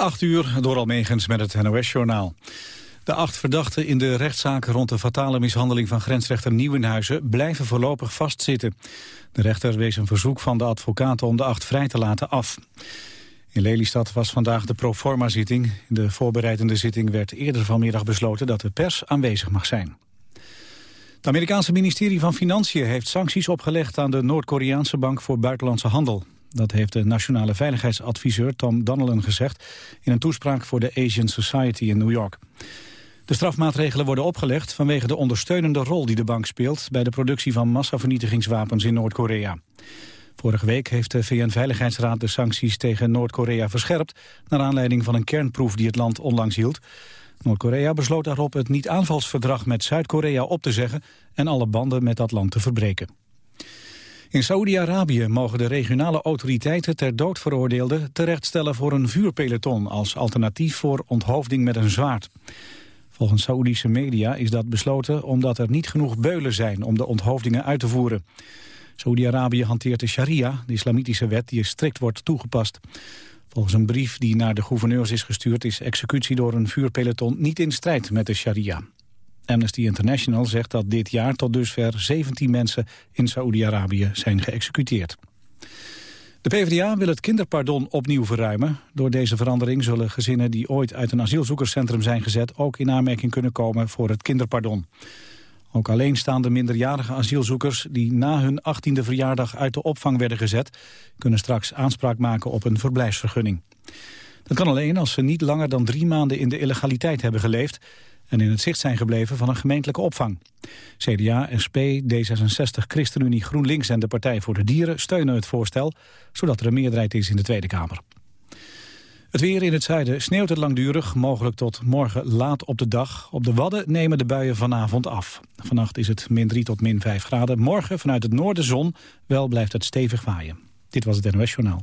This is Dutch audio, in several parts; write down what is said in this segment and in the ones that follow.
8 uur door Almegens met het NOS-journaal. De acht verdachten in de rechtszaak rond de fatale mishandeling van grensrechter Nieuwenhuizen blijven voorlopig vastzitten. De rechter wees een verzoek van de advocaten om de acht vrij te laten af. In Lelystad was vandaag de proforma-zitting. In de voorbereidende zitting werd eerder vanmiddag besloten dat de pers aanwezig mag zijn. Het Amerikaanse ministerie van Financiën heeft sancties opgelegd aan de Noord-Koreaanse Bank voor Buitenlandse Handel. Dat heeft de nationale veiligheidsadviseur Tom Donnellan gezegd in een toespraak voor de Asian Society in New York. De strafmaatregelen worden opgelegd vanwege de ondersteunende rol die de bank speelt bij de productie van massavernietigingswapens in Noord-Korea. Vorige week heeft de VN-veiligheidsraad de sancties tegen Noord-Korea verscherpt naar aanleiding van een kernproef die het land onlangs hield. Noord-Korea besloot daarop het niet-aanvalsverdrag met Zuid-Korea op te zeggen en alle banden met dat land te verbreken. In Saoedi-Arabië mogen de regionale autoriteiten ter dood veroordeelden terechtstellen voor een vuurpeloton als alternatief voor onthoofding met een zwaard. Volgens Saoedische media is dat besloten omdat er niet genoeg beulen zijn om de onthoofdingen uit te voeren. Saoedi-Arabië hanteert de sharia, de islamitische wet die strikt wordt toegepast. Volgens een brief die naar de gouverneurs is gestuurd... is executie door een vuurpeloton niet in strijd met de sharia. Amnesty International zegt dat dit jaar tot dusver 17 mensen in Saoedi-Arabië zijn geëxecuteerd. De PvdA wil het kinderpardon opnieuw verruimen. Door deze verandering zullen gezinnen die ooit uit een asielzoekerscentrum zijn gezet... ook in aanmerking kunnen komen voor het kinderpardon. Ook alleenstaande minderjarige asielzoekers die na hun 18e verjaardag uit de opvang werden gezet... kunnen straks aanspraak maken op een verblijfsvergunning. Dat kan alleen als ze niet langer dan drie maanden in de illegaliteit hebben geleefd... en in het zicht zijn gebleven van een gemeentelijke opvang. CDA, SP, D66, ChristenUnie, GroenLinks en de Partij voor de Dieren steunen het voorstel... zodat er een meerderheid is in de Tweede Kamer. Het weer in het zuiden sneeuwt het langdurig, mogelijk tot morgen laat op de dag. Op de Wadden nemen de buien vanavond af. Vannacht is het min 3 tot min 5 graden. Morgen vanuit het noorden zon, wel blijft het stevig waaien. Dit was het NOS Journaal.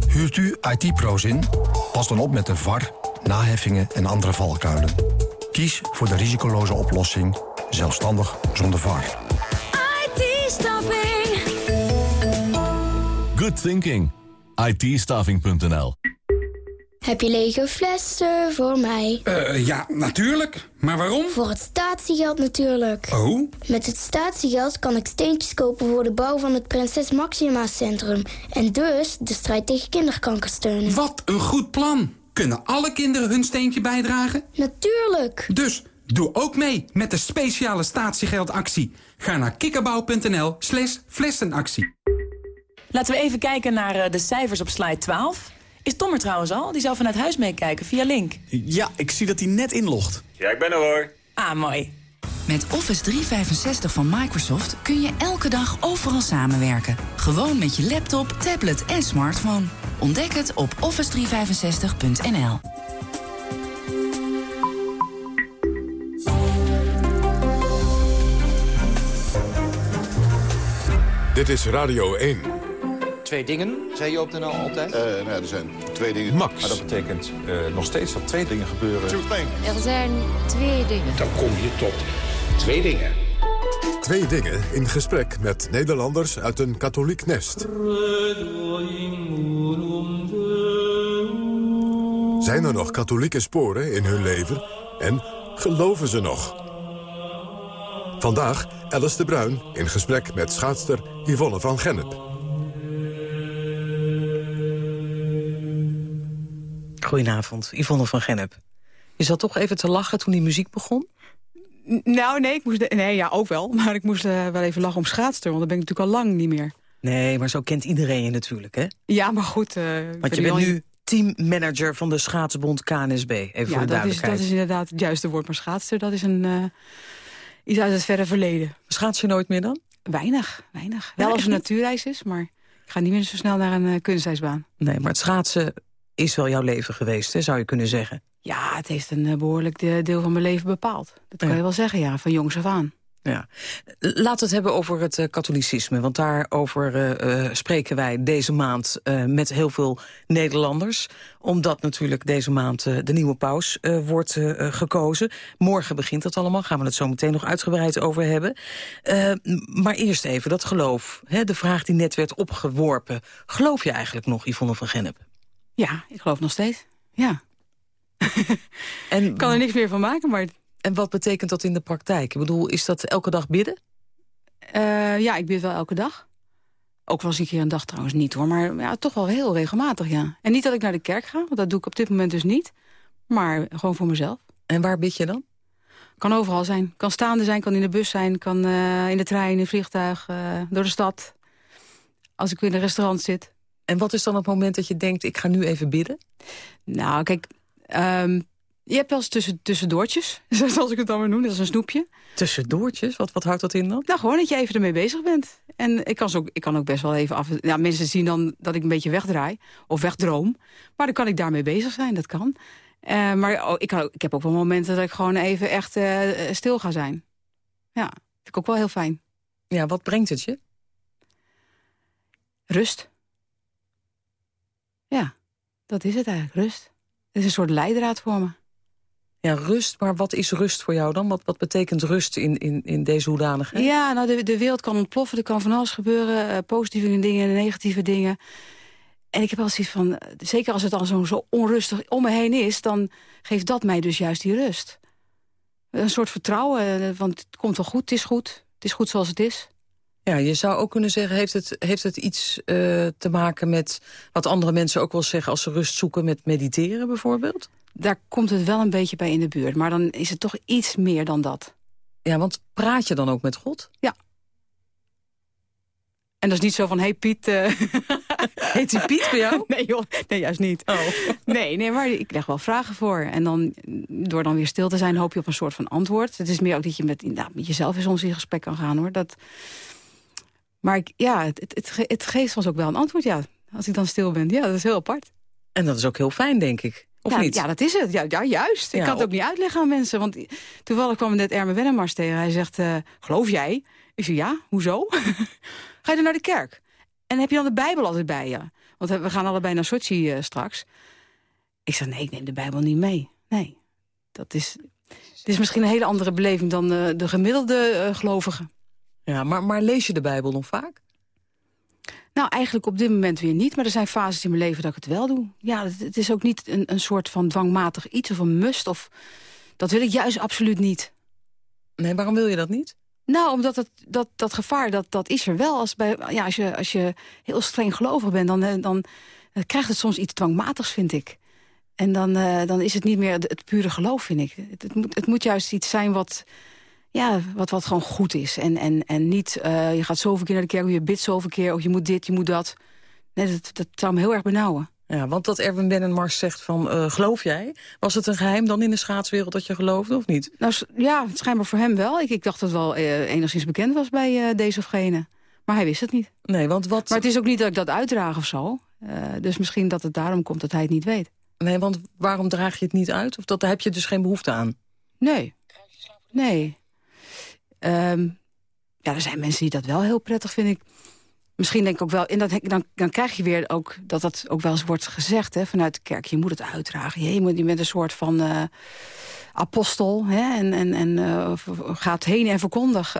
Huurt u IT-pro's in? Pas dan op met de VAR, naheffingen en andere valkuilen. Kies voor de risicoloze oplossing, zelfstandig zonder VAR. IT-staffing. Good thinking. it Heb je lege flessen voor mij? Uh, ja, natuurlijk. Maar waarom? Voor het statiegeld natuurlijk. Oh? Met het statiegeld kan ik steentjes kopen voor de bouw van het Prinses Maxima Centrum. En dus de strijd tegen kinderkanker steunen. Wat een goed plan. Kunnen alle kinderen hun steentje bijdragen? Natuurlijk. Dus doe ook mee met de speciale statiegeldactie. Ga naar kikkerbouw.nl slash flessenactie. Laten we even kijken naar eh, de cijfers op slide 12. Is Tom er trouwens al? Die zal vanuit huis meekijken via Link. Ja, ik zie dat hij net inlogt. Ja, ik ben er hoor. Ah, mooi. Met Office 365 van Microsoft kun je elke dag overal samenwerken. Gewoon met je laptop, tablet en smartphone. Ontdek het op office365.nl. Dit is Radio 1. Twee dingen, zei je op de NL altijd? Uh, nou er zijn twee dingen. Max. Maar dat betekent uh, nog steeds dat twee dingen gebeuren. Er zijn twee dingen. Dan kom je tot twee dingen. Twee dingen in gesprek met Nederlanders uit een katholiek nest. Zijn er nog katholieke sporen in hun leven? En geloven ze nog? Vandaag Alice de Bruin in gesprek met schaatster Yvonne van Gennep. Goedenavond, Yvonne van Gennep. Je zat toch even te lachen toen die muziek begon? Nou, nee, ik moest, nee, ja, ook wel. Maar ik moest uh, wel even lachen om schaatster, want dat ben ik natuurlijk al lang niet meer. Nee, maar zo kent iedereen je natuurlijk, hè? Ja, maar goed. Uh, want je bent nu teammanager van de schaatsbond KNSB, even ja, voor de dat is, dat is inderdaad het juiste woord. Maar schaatster, dat is een, uh, iets uit het verre verleden. Schaats je nooit meer dan? Weinig, weinig. Wel als een natuurreis is, maar... ga niet meer zo snel naar een kunstijsbaan. Nee, maar het schaatsen is wel jouw leven geweest, hè, zou je kunnen zeggen. Ja, het heeft een behoorlijk deel van mijn leven bepaald. Dat kan je wel zeggen, ja, van jongs af aan. Ja. Laten we het hebben over het uh, katholicisme. Want daarover uh, uh, spreken wij deze maand met heel veel Nederlanders. Omdat natuurlijk deze maand de nieuwe paus wordt gekozen. Morgen begint dat allemaal. Gaan we het zo meteen nog uitgebreid over hebben. maar eerst even dat geloof. Hè, de vraag die net werd opgeworpen. Geloof je eigenlijk nog, Yvonne van Gennep? Ja, ik geloof nog steeds. Ja. en, ik kan er niks meer van maken, maar en wat betekent dat in de praktijk? Ik bedoel, is dat elke dag bidden? Uh, ja, ik bid wel elke dag. Ook wel eens een keer een dag trouwens niet hoor. Maar ja, toch wel heel regelmatig, ja. En niet dat ik naar de kerk ga, want dat doe ik op dit moment dus niet. Maar gewoon voor mezelf. En waar bid je dan? Kan overal zijn. Kan staande zijn, kan in de bus zijn, kan uh, in de trein, in het vliegtuig, uh, door de stad. Als ik in een restaurant zit. En wat is dan het moment dat je denkt, ik ga nu even bidden? Nou, kijk, um, je hebt wel eens tussen, tussendoortjes, zoals ik het dan maar noem. Dat is een snoepje. Tussendoortjes? Wat, wat houdt dat in dan? Nou, gewoon dat je even ermee bezig bent. En ik kan, ook, ik kan ook best wel even af... Ja, mensen zien dan dat ik een beetje wegdraai. Of wegdroom. Maar dan kan ik daarmee bezig zijn, dat kan. Uh, maar oh, ik, kan ik heb ook wel momenten dat ik gewoon even echt uh, stil ga zijn. Ja, vind ik ook wel heel fijn. Ja, wat brengt het je? Rust. Ja, dat is het eigenlijk, rust. Het is een soort leidraad voor me. Ja, rust, maar wat is rust voor jou dan? Wat, wat betekent rust in, in, in deze hoedanigheid? Ja, nou, de, de wereld kan ontploffen, er kan van alles gebeuren. Uh, positieve dingen, negatieve dingen. En ik heb wel zoiets van, eh, zeker als het dan zo, zo onrustig om me heen is... dan geeft dat mij dus juist die rust. Een soort vertrouwen, eh, want het komt wel goed, het is goed. Het is goed zoals het is. Ja, je zou ook kunnen zeggen, heeft het, heeft het iets uh, te maken met... wat andere mensen ook wel zeggen als ze rust zoeken met mediteren bijvoorbeeld? daar komt het wel een beetje bij in de buurt. Maar dan is het toch iets meer dan dat. Ja, want praat je dan ook met God? Ja. En dat is niet zo van, hey Piet... Uh... Heet hij Piet bij jou? Nee joh, nee juist niet. Oh. Nee, nee, maar ik leg wel vragen voor. En dan, door dan weer stil te zijn, hoop je op een soort van antwoord. Het is meer ook dat je met, nou, met jezelf in soms in gesprek kan gaan hoor. Dat... Maar ik, ja, het, het, het geeft soms ook wel een antwoord, ja. Als ik dan stil ben. Ja, dat is heel apart. En dat is ook heel fijn, denk ik. Of ja, niet? Ja, dat is het. Ja, ja juist. ik kan het ook niet uitleggen aan mensen. Want toevallig kwam net Erme Wennemars tegen. Hij zegt, uh, geloof jij? Ik zeg, ja, hoezo? Ga je dan naar de kerk? En heb je dan de Bijbel altijd bij je? Want we gaan allebei naar Sochi uh, straks. Ik zeg, nee, ik neem de Bijbel niet mee. Nee, dat is, het is misschien een hele andere beleving dan uh, de gemiddelde gelovige. Ja, maar, maar lees je de Bijbel nog vaak? Nou, eigenlijk op dit moment weer niet. Maar er zijn fases in mijn leven dat ik het wel doe. Ja, het, het is ook niet een, een soort van dwangmatig iets of een must. Of, dat wil ik juist absoluut niet. Nee, waarom wil je dat niet? Nou, omdat het, dat, dat gevaar, dat, dat is er wel. Als, bij, ja, als, je, als je heel streng gelovig bent, dan, dan, dan krijgt het soms iets dwangmatigs, vind ik. En dan, uh, dan is het niet meer het, het pure geloof, vind ik. Het, het, moet, het moet juist iets zijn wat, ja, wat, wat gewoon goed is. En, en, en niet, uh, je gaat zoveel keer naar de kerk, of je bidt zoveel keer... of je moet dit, je moet dat. Nee, dat, dat zou me heel erg benauwen. Ja, want dat Erwin Ben Mars zegt van, uh, geloof jij? Was het een geheim dan in de schaatswereld dat je geloofde, of niet? Nou, ja, schijnbaar voor hem wel. Ik, ik dacht dat het wel uh, enigszins bekend was bij deze of gene. Maar hij wist het niet. Nee, want wat... Maar het is ook niet dat ik dat uitdraag of zo. dus misschien dat het daarom komt dat hij het niet weet. Nee, want waarom draag je het niet uit? Of dat, daar heb je dus geen behoefte aan? Nee. Nee. Um, ja, er zijn mensen die dat wel heel prettig vinden. Misschien denk ik ook wel, en dat, dan, dan krijg je weer ook dat dat ook wel eens wordt gezegd hè, vanuit de kerk. Je moet het uitdragen. Je, moet, je bent een soort van uh, apostel hè, en, en, en uh, gaat heen en verkondig.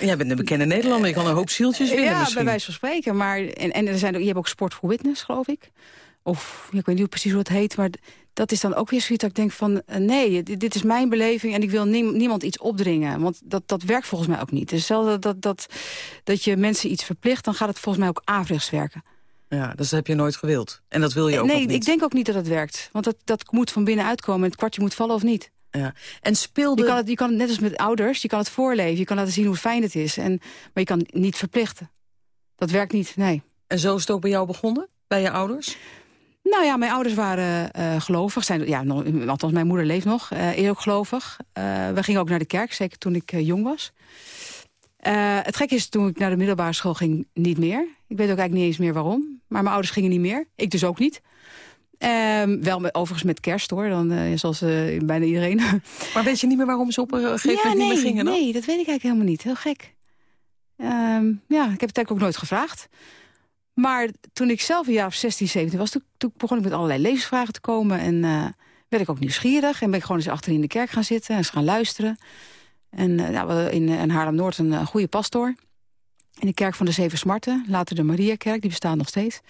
Jij bent een bekende Nederlander, je kan een hoop zieltjes winnen ja, misschien. bij wijze van spreken. Maar, en, en er zijn, je hebt ook Sport for Witness, geloof ik. Of, ik weet niet precies hoe het heet, maar dat is dan ook weer zoiets dat ik denk van... Uh, nee, dit, dit, is mijn beleving en ik wil niemand iets opdringen. Want dat, dat werkt volgens mij ook niet. Dus stel dat, dat, dat, dat je mensen iets verplicht... dan gaat het volgens mij ook averechts werken. Ja, dat heb je nooit gewild. En dat wil je ook nee, niet. ik denk ook niet dat het werkt. Want dat, dat moet van binnen uitkomen. Het kwartje moet vallen of niet. Ja. En speelde... Je kan, het, je kan het net als met ouders, je kan het voorleven. Je kan laten zien hoe fijn het is. En, maar je kan niet verplichten. Dat werkt niet, nee. En zo is het ook bij jou begonnen? Bij je ouders? Nou ja, mijn ouders waren uh, gelovig. Zijn, ja, althans, mijn moeder leeft nog, uh, is ook gelovig. Uh, we gingen ook naar de kerk, zeker toen ik jong was. Eh, het gekke is, toen ik naar de middelbare school ging, niet meer. Ik weet ook eigenlijk niet eens meer waarom. Maar mijn ouders gingen niet meer. Ik dus ook niet. Ehm, wel met, overigens met kerst hoor, dan, uh, zoals uh, bijna iedereen. Maar weet je niet meer waarom ze op een gegeven moment nee, niet meer gingen dan? Nee, dat weet ik eigenlijk helemaal niet. Heel gek. Um, ja, ik heb het eigenlijk ook nooit gevraagd. Maar toen ik zelf een jaar of 16, 17 was... toen, toen begon ik met allerlei levensvragen te komen. En uh, werd ik ook nieuwsgierig. En ben ik gewoon eens achterin in de kerk gaan zitten en eens gaan luisteren. En uh, nou, we hadden in, in Haarlem-Noord een, een goede pastoor. In de kerk van de Zeven Smarten. Later de Mariakerk, die bestaat nog steeds.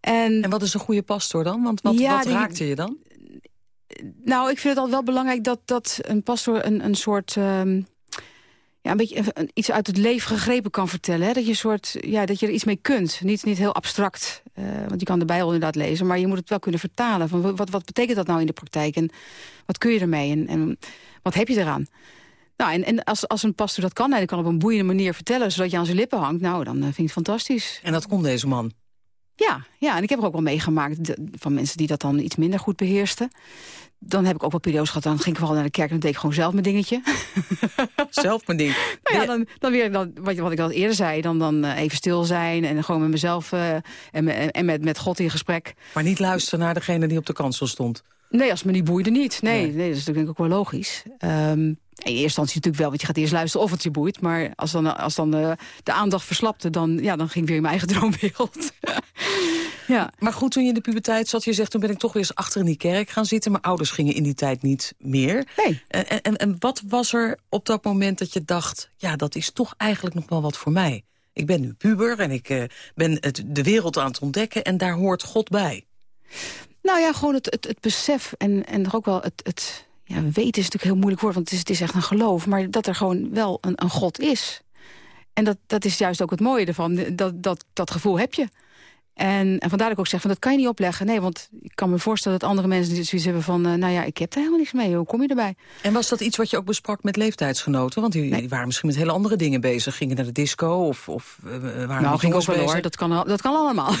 En, en wat is een goede pastoor dan? Want wat, ja, wat die, raakte je dan? Nou, ik vind het altijd wel belangrijk dat, dat een pastoor een, een soort... Um, ja, een beetje iets uit het leven gegrepen kan vertellen. Hè? Dat, je soort, ja, dat je er iets mee kunt. Niet, niet heel abstract. Uh, want je kan de Bijbel inderdaad lezen. Maar je moet het wel kunnen vertalen. Van wat, wat betekent dat nou in de praktijk? En wat kun je ermee? En, en wat heb je eraan? Nou, en, en als, als een pastor dat kan, hij kan op een boeiende manier vertellen... zodat je aan zijn lippen hangt, nou, dan uh, vind ik het fantastisch. En dat kon deze man? Ja, ja, en ik heb er ook wel meegemaakt van mensen die dat dan iets minder goed beheersten. Dan heb ik ook wel periodes gehad, dan ging ik vooral naar de kerk... en dan deed ik gewoon zelf mijn dingetje. zelf mijn ding? nou ja, dan, dan weer dan, wat, wat ik al eerder zei, dan, dan uh, even stil zijn... en gewoon met mezelf uh, en, en met, met God in gesprek. Maar niet luisteren naar degene die op de kansel stond? Nee, als het me niet boeide niet. Nee, nee. nee dat is natuurlijk ook wel logisch. Um, in eerste instantie natuurlijk wel, want je gaat eerst luisteren of het je boeit. Maar als dan, als dan de, de aandacht verslapte, dan, ja, dan ging ik weer in mijn eigen droomwereld. Ja. Maar goed, toen je in de puberteit zat, je zegt... toen ben ik toch weer eens achter in die kerk gaan zitten. Mijn ouders gingen in die tijd niet meer. Nee. En, en, en wat was er op dat moment dat je dacht... ja, dat is toch eigenlijk nog wel wat voor mij? Ik ben nu puber en ik uh, ben het, de wereld aan het ontdekken... en daar hoort God bij. Nou ja, gewoon het, het, het besef en, en toch ook wel het... het ja, weten is natuurlijk heel moeilijk woord, want het is, het is echt een geloof. Maar dat er gewoon wel een, een God is. En dat, dat is juist ook het mooie ervan. Dat, dat, dat gevoel heb je. En, en vandaar dat ik ook zeg, van, dat kan je niet opleggen. Nee, want ik kan me voorstellen dat andere mensen zoiets hebben van... Uh, nou ja, ik heb er helemaal niks mee, hoe kom je erbij? En was dat iets wat je ook besprak met leeftijdsgenoten? Want die, nee. waren misschien met hele andere dingen bezig. Gingen naar de disco of, of uh, waren Nou, ging ook wel bezig? hoor, dat kan, dat kan allemaal.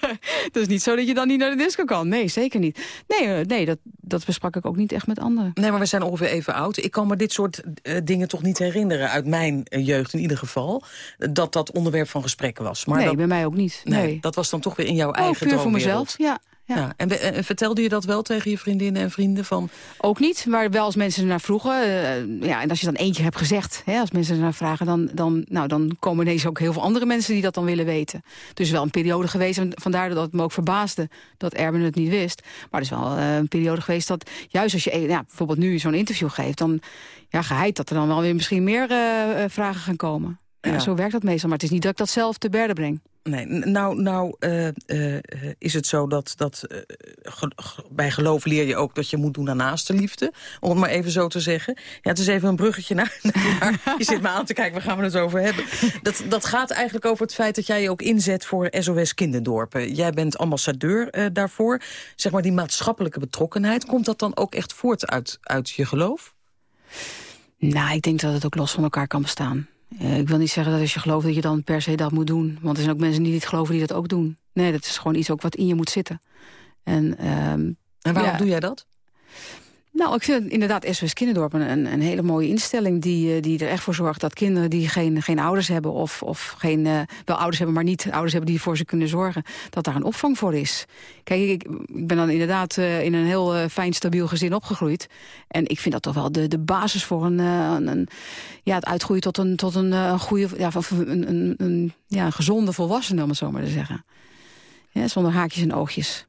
Het is niet zo dat je dan niet naar de disco kan. Nee, zeker niet. Nee, uh, nee dat, dat besprak ik ook niet echt met anderen. Nee, maar we zijn ongeveer even oud. Ik kan me dit soort dingen toch niet herinneren, uit mijn jeugd in ieder geval... dat dat onderwerp van gesprekken was. Maar nee, dat, bij mij ook niet. Nee, nee. dat was dan toch weer in jouw eigen oh, puur voor mezelf, ja. Ja. Ja, en, en, vertelde je dat wel tegen je vriendinnen en vrienden? Van... Ook niet, maar wel als mensen ernaar vroegen. Uh, ja, en als je dan keer hebt gezegd, hè, als mensen ernaar vragen... Dan, dan, nou, dan komen ineens ook heel veel andere mensen die dat dan willen weten. Dus wel een periode geweest, en vandaar dat het me ook verbaasde... dat Erben het niet wist. Maar het is wel uh, een periode geweest dat, juist als je ja, bijvoorbeeld nu zo'n interview geeft... dan ja, geheid dat er dan wel weer misschien meer uh, vragen gaan komen. Ja, ja. Zo werkt dat meestal, maar het is niet dat ik dat zelf te berden breng. Nee, nou, nou uh, uh, is het zo dat, dat bij geloof leer je ook dat je moet doen aan naaste liefde. Om het maar even zo te zeggen. Ja, het is even een bruggetje naar, naar je zit me aan te kijken, waar gaan we het over hebben? Dat, dat gaat eigenlijk over het feit dat jij je ook inzet voor SOS Kinderdorpen. Jij bent ambassadeur daarvoor. Zeg maar die maatschappelijke betrokkenheid, komt dat dan ook echt voort uit, uit je geloof? Nou, ik denk dat het ook los van elkaar kan bestaan. Uh, ik wil niet zeggen dat als je gelooft dat je dan per se dat moet doen. Want er zijn ook mensen die niet geloven die dat ook doen. Nee, dat is gewoon iets ook wat in je moet zitten. En, um, en waarom ja, doe jij dat? Nou, ik vind inderdaad SOS Kinderdorp een, een hele mooie instelling... Die, die er echt voor zorgt dat kinderen die geen, geen ouders hebben... of, of geen, uh, wel ouders hebben, maar niet ouders hebben die voor ze kunnen zorgen... dat daar een opvang voor is. Kijk, ik, ik ben dan inderdaad uh, in een heel fijn, stabiel gezin opgegroeid. En ik vind dat toch wel de, de basis voor een, een, ja, het uitgroeien tot een, tot een, goede, ja, een, een, een, ja, gezonde volwassene, om het zo maar te zeggen. Zonder haakjes en oogjes.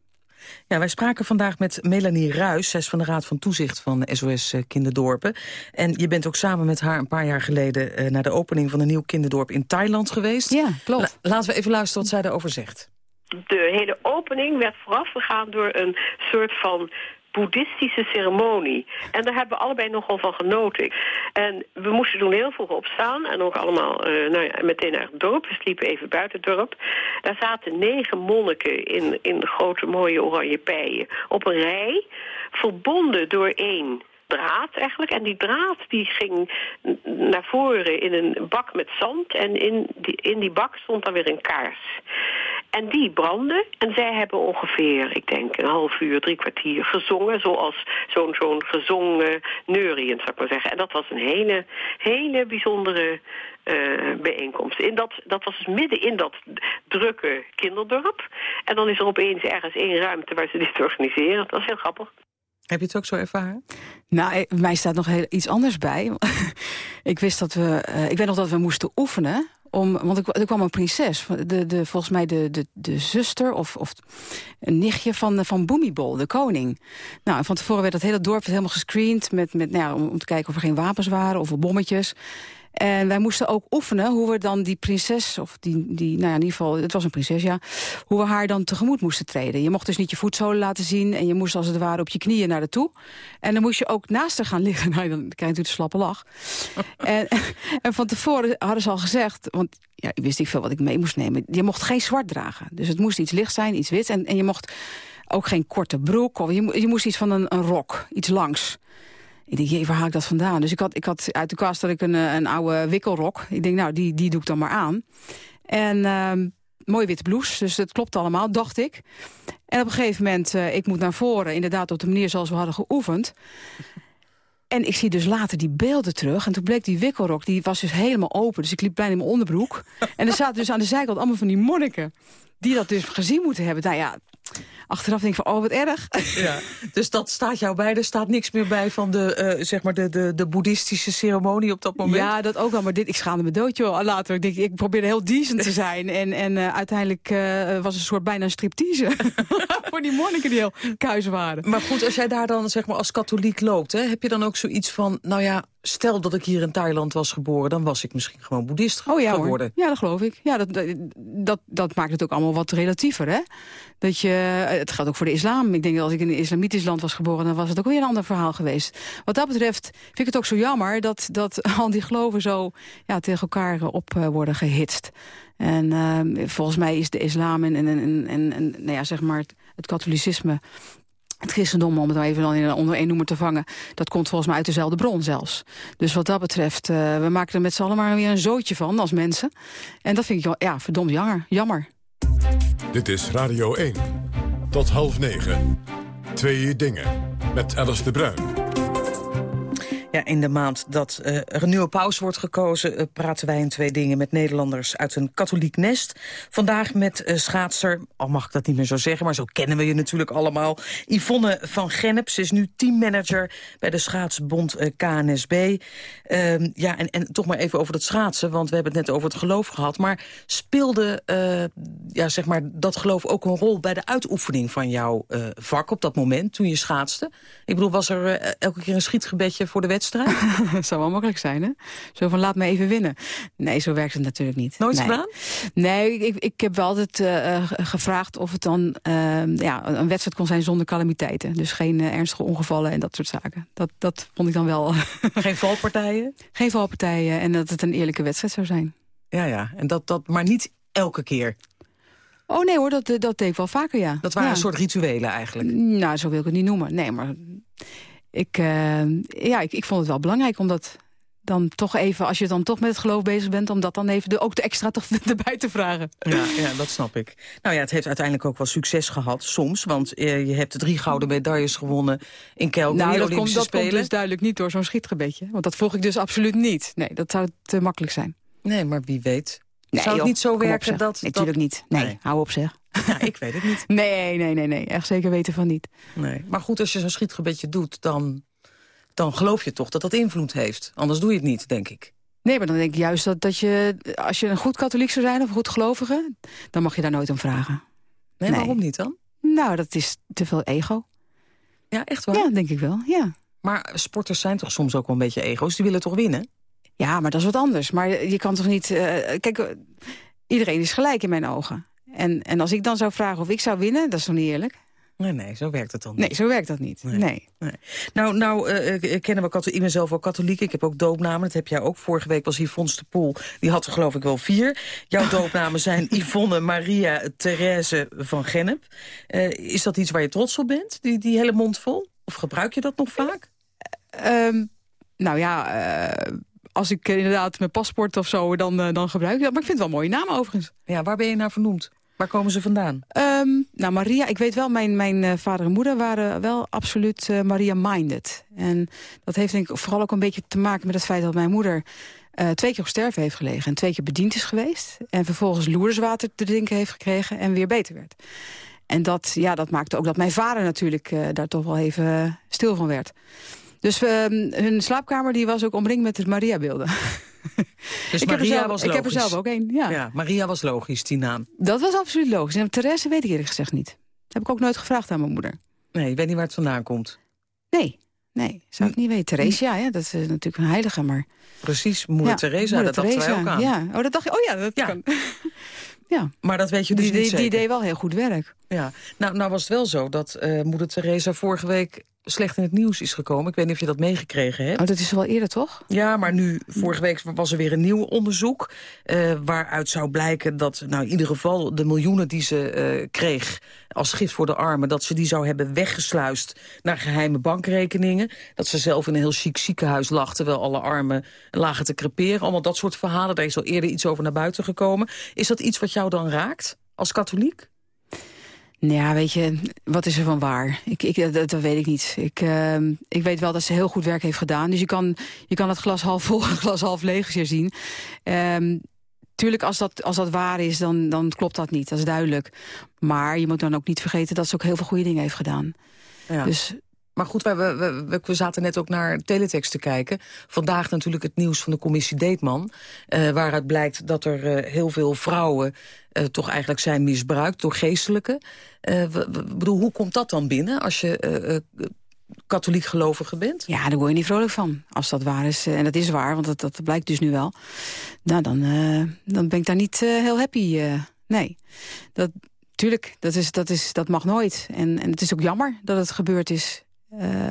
Ja, wij spraken vandaag met Melanie Ruis. Zij is van de Raad van Toezicht van SOS Kinderdorpen. En je bent ook samen met haar een paar jaar geleden... Uh, naar de opening van een nieuw kinderdorp in Thailand geweest. Ja, klopt. La laten we even luisteren wat zij daarover zegt. De hele opening werd voorafgegaan door een soort van boeddhistische ceremonie. En daar hebben we allebei nogal van genoten. En we moesten toen heel vroeg opstaan en ook allemaal uh, nou ja, meteen naar het dorp. We sliepen even buiten het dorp. Daar zaten negen monniken in, in grote mooie oranje pijen op een rij, verbonden door één draad eigenlijk. En die draad die ging naar voren in een bak met zand. En in die, in die bak stond dan weer een kaars. En die brandde. En zij hebben ongeveer, ik denk, een half uur, drie kwartier gezongen. Zoals zo'n zo'n gezongen neuriënd, zou ik maar zeggen. En dat was een hele, hele bijzondere uh, bijeenkomst. In dat, dat was dus midden in dat drukke kinderdorp. En dan is er opeens ergens één ruimte waar ze dit organiseren. Dat was heel grappig. Heb je het ook zo ervaren? Nou, eh, mij staat nog heel, iets anders bij. ik wist dat we, uh, ik weet nog dat we moesten oefenen. Om, want er kwam een prinses, de, de, volgens mij de, de, de zuster of, of een nichtje van, van Boemibol, de koning. Nou, van tevoren werd het hele dorp helemaal gescreend met, met, nou om, om te kijken of er geen wapens waren of bommetjes. En wij moesten ook oefenen hoe we dan die prinses, of die, die nou ja, in ieder geval, het was een prinses, ja, hoe we haar dan tegemoet moesten treden. Je mocht dus niet je voetzolen laten zien en je moest als het ware op je knieën naar de toe. En dan moest je ook naast haar gaan liggen. Nou, dan krijg je natuurlijk de slappe lach. en, en van tevoren hadden ze al gezegd, want ja, ik wist niet veel wat ik mee moest nemen. Je mocht geen zwart dragen. Dus het moest iets licht zijn, iets wit. En, en je mocht ook geen korte broek. Of je, je moest iets van een, een rok, iets langs. Ik denk, jee, waar haal ik dat vandaan? Dus ik had, ik had uit de kast dat ik een, eh, een oude wikkelrok. Ik denk, nou, die, die doe ik dan maar aan. En uh, mooi witte blouse, dus het klopt allemaal, dacht ik. En op een gegeven moment, uh, ik moet naar voren, inderdaad op de manier zoals we hadden geoefend. En ik zie dus later die beelden terug. En toen bleek die wikkelrok, die was dus helemaal open. Dus ik liep bijna in mijn onderbroek. en er zaten dus aan de zijkant allemaal van die monniken. Die dat dus gezien moeten hebben. Nou ja, achteraf denk ik van, oh, wat erg. Ja, dus dat staat jou bij. Er staat niks meer bij van de, uh, zeg maar de, de, de boeddhistische ceremonie op dat moment? Ja, dat ook wel. Maar dit, ik schaamde me dood, joh. Later, ik, denk, ik probeerde heel decent te zijn. En, en uh, uiteindelijk uh, was een soort bijna een striptease. Voor die monniken die heel kuis waren. Maar goed, als jij daar dan zeg maar als katholiek loopt... Hè, heb je dan ook zoiets van, nou ja, stel dat ik hier in Thailand was geboren... dan was ik misschien gewoon boeddhist oh, ja, geworden. Hoor. Ja, dat geloof ik. Ja, dat, dat, dat maakt het ook allemaal wat relatiever, hè? Dat je, het geldt ook voor de islam. Ik denk dat als ik in een islamitisch land was geboren... dan was het ook weer een ander verhaal geweest. Wat dat betreft vind ik het ook zo jammer... dat, dat al die geloven zo ja, tegen elkaar op uh, worden gehitst. En uh, volgens mij is de islam en, en, en, en, nou ja, zeg maar het, katholicisme het christendom, om het even dan onder één noemer te vangen... dat komt volgens mij uit dezelfde bron zelfs. Dus wat dat betreft, we maken er met z'n allen maar weer een zootje van als mensen. En dat vind ik wel, ja, verdomd jammer. jammer. Dit is Radio 1. Tot half negen. Twee dingen. Met Alice de Bruin. Ja, in de maand dat uh, er een nieuwe paus wordt gekozen... Uh, praten wij in twee dingen met Nederlanders uit een katholiek nest. Vandaag met uh, schaatser, al mag ik dat niet meer zo zeggen... maar zo kennen we je natuurlijk allemaal. Yvonne van Gennep, ze is nu teammanager bij de schaatsbond KNSB. Ehm, ja, en, en toch maar even over het schaatsen... want we hebben het net over het geloof gehad. Maar speelde ja, zeg maar, dat geloof ook een rol... bij de uitoefening van jouw vak op dat moment, toen je schaatste? Ik bedoel, was er elke keer een schietgebedje voor de wedstrijd? Dat zou wel makkelijk zijn, hè? Zo van, laat me even winnen. Nee, zo werkt het natuurlijk niet. Nooit nee. gedaan? Nee, ik, ik heb wel altijd uh, gevraagd of het dan uh, ja, een wedstrijd kon zijn zonder calamiteiten. Dus geen uh, ernstige ongevallen en dat soort zaken. Dat, dat vond ik dan wel... geen valpartijen? Geen valpartijen en dat het een eerlijke wedstrijd zou zijn. Ja, ja. En dat, dat, maar niet elke keer? Oh nee hoor, dat, dat deed ik wel vaker, ja. Dat waren ja. een soort rituelen eigenlijk? Nou, zo wil ik het niet noemen. Nee, maar ik, uh, ja, ik, ik vond het wel belangrijk omdat dan toch even, als je dan toch met het geloof bezig bent... om dat dan even de, ook de extra toch erbij te vragen. Ja, ja, dat snap ik. Nou ja, het heeft uiteindelijk ook wel succes gehad, soms. Want uh, je hebt drie gouden medailles gewonnen in Calgary, nou, dat komt, dat komt dus duidelijk niet door zo'n schietgebedje. Want dat volg ik dus absoluut niet. Nee, dat zou te makkelijk zijn. Nee, maar wie weet. Nee, zou het joh, niet zo werken op, dat... Nee, natuurlijk niet. Nee, nee, hou op zeg. Ik weet het niet. Nee, nee, nee, nee. Echt zeker weten van niet. Nee. Maar goed, als je zo'n schietgebedje doet, dan dan geloof je toch dat dat invloed heeft. Anders doe je het niet, denk ik. Nee, maar dan denk ik juist dat, dat je... als je een goed katholiek zou zijn of een goed gelovige... dan mag je daar nooit om vragen. Nee, nee, waarom niet dan? Nou, dat is te veel ego. Ja, echt waar? Ja, denk ik wel, ja. Maar sporters zijn toch soms ook wel een beetje ego's? Die willen toch winnen? Ja, maar dat is wat anders. Maar je kan toch niet... Uh, kijk, iedereen is gelijk in mijn ogen. En, en als ik dan zou vragen of ik zou winnen, dat is toch niet eerlijk? Nee, nee, zo werkt het dan niet. Nee, zo werkt dat niet. Nee. nee. nee. Nou, nou uh, kennen we katholiek. Ik ben zelf ook katholiek. Ik heb ook doopnamen. Dat heb jij ook. Vorige week was Fons de Poel. Die had er geloof ik wel vier. Jouw doopnamen zijn Yvonne Maria Therese van Gennep. Uh, is dat iets waar je trots op bent? Die, die hele mond vol? Of gebruik je dat nog vaak? Um, nou ja... Als ik inderdaad mijn paspoort of zo, dan, dan gebruik ik dat. Maar ik vind het wel een mooie naam overigens. Ja, waar ben je naar vernoemd? Waar komen ze vandaan? Ehm, nou, Maria, ik weet wel, mijn, mijn eh, vader en moeder waren wel absoluut uh, Maria-minded. En dat heeft denk ik vooral ook een beetje te maken met het feit dat mijn moeder... Uh, twee keer op sterven heeft gelegen en twee keer bediend is geweest. En vervolgens loerswater te drinken heeft gekregen en weer beter werd. En dat, ja, dat maakte ook dat mijn vader natuurlijk daar toch wel even stil van werd. Dus ehm, hun slaapkamer die was ook omringd met Maria-beelden. Dus ik Maria heb zelf, was Ik logisch. heb er zelf ook één, ja. ja. Maria was logisch, die naam. Dat was absoluut logisch. En Therese weet ik eerlijk gezegd niet. Dat heb ik ook nooit gevraagd aan mijn moeder. Nee, je weet niet waar het vandaan komt. Nee, nee, zou ik niet weten. Theresia, ja, dat is natuurlijk een heilige, maar... Precies, moeder Ja, Teresa, moeder dat dachten wij ook aan. Ja, oh, dat dacht je. Oh ja, dat kan. ja. Maar dat weet je dus die, niet die, die zeker. deed wel heel goed werk. Ja, nou, nou was het wel zo dat eh, moeder Teresa vorige week slecht in het nieuws is gekomen. Ik weet niet of je dat meegekregen hebt. Oh, dat is wel eerder, toch? Ja, maar nu, vorige week was er weer een nieuw onderzoek... eh, waaruit zou blijken dat, nou in ieder geval... de miljoenen die ze eh, kreeg als gift voor de armen... dat ze die zou hebben weggesluist naar geheime bankrekeningen. Dat ze zelf in een heel chic ziekenhuis lag... terwijl alle armen lagen te creperen. Allemaal dat soort verhalen. Daar is al eerder iets over naar buiten gekomen. Is dat iets wat jou dan raakt, als katholiek? Nou Ja, weet je, wat is er van waar? Ik, ik, dat, dat weet ik niet. Ik, uh, ik weet wel dat ze heel goed werk heeft gedaan. Dus je kan, je kan het glas half vol en glas half leeg zien. Um, tuurlijk, als dat, als dat waar is, dan, dan klopt dat niet. Dat is duidelijk. Maar je moet dan ook niet vergeten dat ze ook heel veel goede dingen heeft gedaan. Ja. Dus maar goed, we, we, we, zaten net ook naar teletext te kijken. Vandaag natuurlijk het nieuws van de commissie Deetman. Uh, waaruit blijkt dat er uh, heel veel vrouwen uh, toch eigenlijk zijn misbruikt door geestelijken. bedoel, hoe komt dat dan binnen als je katholiek gelovige bent? Ja, daar word je niet vrolijk van. Als dat waar is, en dat is waar, want dat, dat blijkt dus nu wel. Nou, dan, dan ben ik daar niet heel happy. nee, dat... Tuurlijk, dat, is, dat, is, dat mag nooit. En, en het is ook jammer dat het gebeurd is. Uh,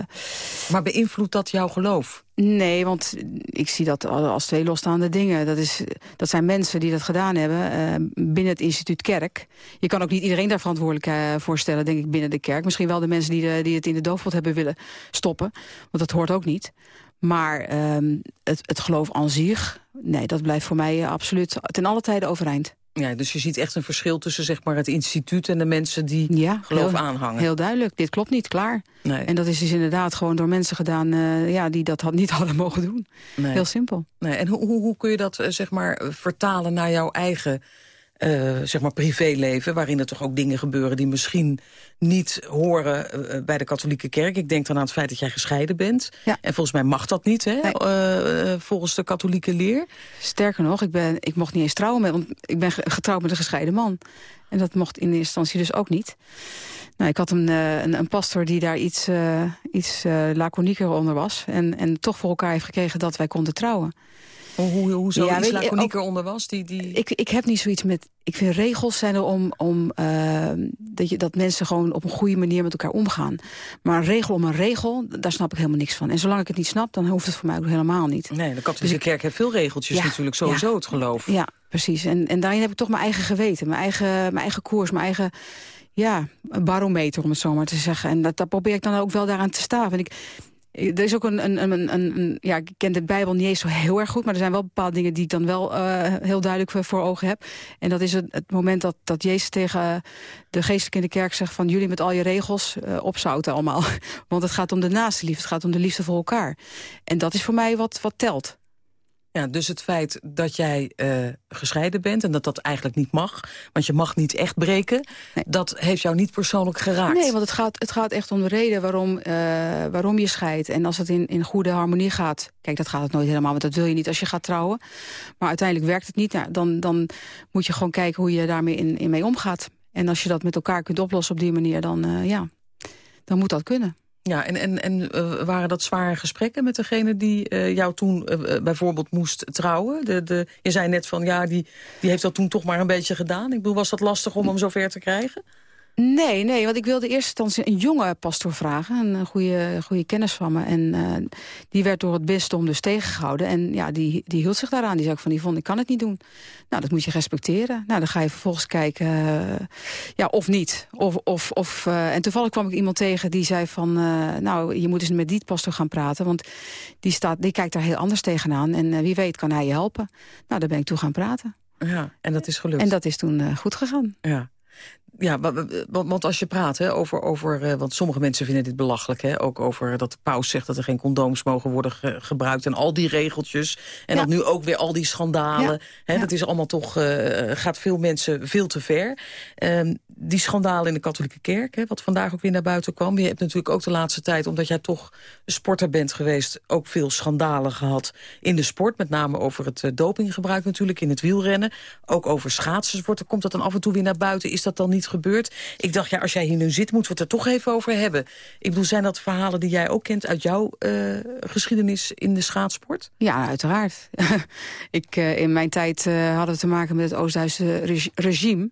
maar beïnvloedt dat jouw geloof? Nee, want ik zie dat als twee losstaande dingen. Dat, is, dat zijn mensen die dat gedaan hebben uh, binnen het instituut Kerk. Je kan ook niet iedereen daar verantwoordelijk uh, voor stellen, denk ik, binnen de kerk. Misschien wel de mensen die, die het in de doofpot hebben willen stoppen. Want dat hoort ook niet. Maar um, het, het geloof aan zich, nee, dat blijft voor mij absoluut ten alle tijden overeind. Ja, dus je ziet echt een verschil tussen zeg maar, het instituut en de mensen die ja, geloof heel, aanhangen. Heel duidelijk, dit klopt niet, klaar. Nee. En dat is dus inderdaad gewoon door mensen gedaan uh, ja, die dat had, niet hadden mogen doen. Nee. Heel simpel. Nee. En hoe, hoe, hoe kun je dat uh, zeg maar, vertalen naar jouw eigen uh, zeg maar privéleven... waarin er toch ook dingen gebeuren die misschien niet horen uh, bij de katholieke kerk. Ik denk dan aan het feit dat jij gescheiden bent. Ja. En volgens mij mag dat niet, hè? Nee. Uh, volgens de katholieke leer. Sterker nog, ik, ben, ik mocht niet eens trouwen, met, want ik ben getrouwd met een gescheiden man. En dat mocht in eerste instantie dus ook niet. Nou, ik had een, een, een pastor die daar iets, iets laconieker onder was. En, en toch voor elkaar heeft gekregen dat wij konden trouwen. Hoe, hoe, zo ja, iets laconieker onder was? Die, die... Ik, ik heb niet zoiets met... Ik vind regels zijn er om, om uh, dat, je, dat mensen gewoon op een goede manier met elkaar omgaan. Maar een regel om een regel, daar snap ik helemaal niks van. En zolang ik het niet snap, dan hoeft het voor mij ook helemaal niet. Nee, de katholieke dus ik, kerk heeft veel regeltjes ja, natuurlijk, sowieso ja, het geloof. Ja, precies. En, en daarin heb ik toch mijn eigen geweten, mijn eigen, mijn eigen koers, mijn eigen ja, barometer, om het zo maar te zeggen. En dat, dat probeer ik dan ook wel daaraan te staven. En ik, er is ook een, een, een, een, ja, ik ken de Bijbel niet eens zo heel erg goed, maar er zijn wel bepaalde dingen die ik dan wel uh, heel duidelijk voor ogen heb. En dat is het, moment dat, dat Jezus tegen de geestelijke in de kerk zegt van jullie met al je regels uh, opzouten allemaal. Want het gaat om de naaste liefde, het gaat om de liefde voor elkaar. En dat is voor mij wat, wat telt. Ja, dus het feit dat jij uh, gescheiden bent en dat dat eigenlijk niet mag... want je mag niet echt breken, nee. dat heeft jou niet persoonlijk geraakt. Nee, want het gaat, het gaat echt om de reden waarom, uh, waarom je scheidt. En als het in, in goede harmonie gaat... kijk, dat gaat het nooit helemaal, want dat wil je niet als je gaat trouwen. Maar uiteindelijk werkt het niet. Nou, dan, dan moet je gewoon kijken hoe je daarmee in, in mee omgaat. En als je dat met elkaar kunt oplossen op die manier, dan, uh, ja, dan moet dat kunnen. Ja, en, en, en uh, waren dat zware gesprekken met degene die uh, jou toen uh, bijvoorbeeld moest trouwen? De, de, je zei net van, ja, die, die heeft dat toen toch maar een beetje gedaan. Ik bedoel, was dat lastig om hem zover te krijgen? Nee, nee, want ik wilde eerst instantie een jonge pastoor vragen. Een goede, goede kennis van me. En uh, die werd door het bisdom dus tegengehouden. En ja, die, die hield zich daaraan. Die zei ook van, die vond, ik kan het niet doen. Nou, dat moet je respecteren. Nou, dan ga je vervolgens kijken, uh, ja, of niet. Of, of, of, uh, en toevallig kwam ik iemand tegen die zei van... nou, je moet eens met die pastoor gaan praten. Want die, staat, die kijkt daar heel anders tegenaan. En wie weet kan hij je helpen. Nou, daar ben ik toe gaan praten. Ja, en dat is gelukt. En dat is toen goed gegaan. Ja. Ja, want als je praat hè, over, over... Eh, want sommige mensen vinden dit belachelijk. Hè, ook over dat de paus zegt dat er geen condooms mogen worden ge gebruikt. En al die regeltjes. En ja. dan nu ook weer al die schandalen. Ja. Hè, ja. Dat is allemaal toch... Uh, gaat veel mensen veel te ver. Um, die schandalen in de katholieke kerk, hè, wat vandaag ook weer naar buiten kwam. Je hebt natuurlijk ook de laatste tijd, omdat jij toch sporter bent geweest... ook veel schandalen gehad in de sport. Met name over het uh, dopinggebruik natuurlijk in het wielrennen. Ook over schaatsen komt dat dan af en toe weer naar buiten. Is dat dan niet gebeurd? Ik dacht, ja, als jij hier nu zit, moeten we het er toch even over hebben. Ik bedoel, zijn dat verhalen die jij ook kent uit jouw uh, geschiedenis in de schaatsport? Ja, uiteraard. ik, uh, in mijn tijd hadden we te maken met het Oost-Duitse reg regime...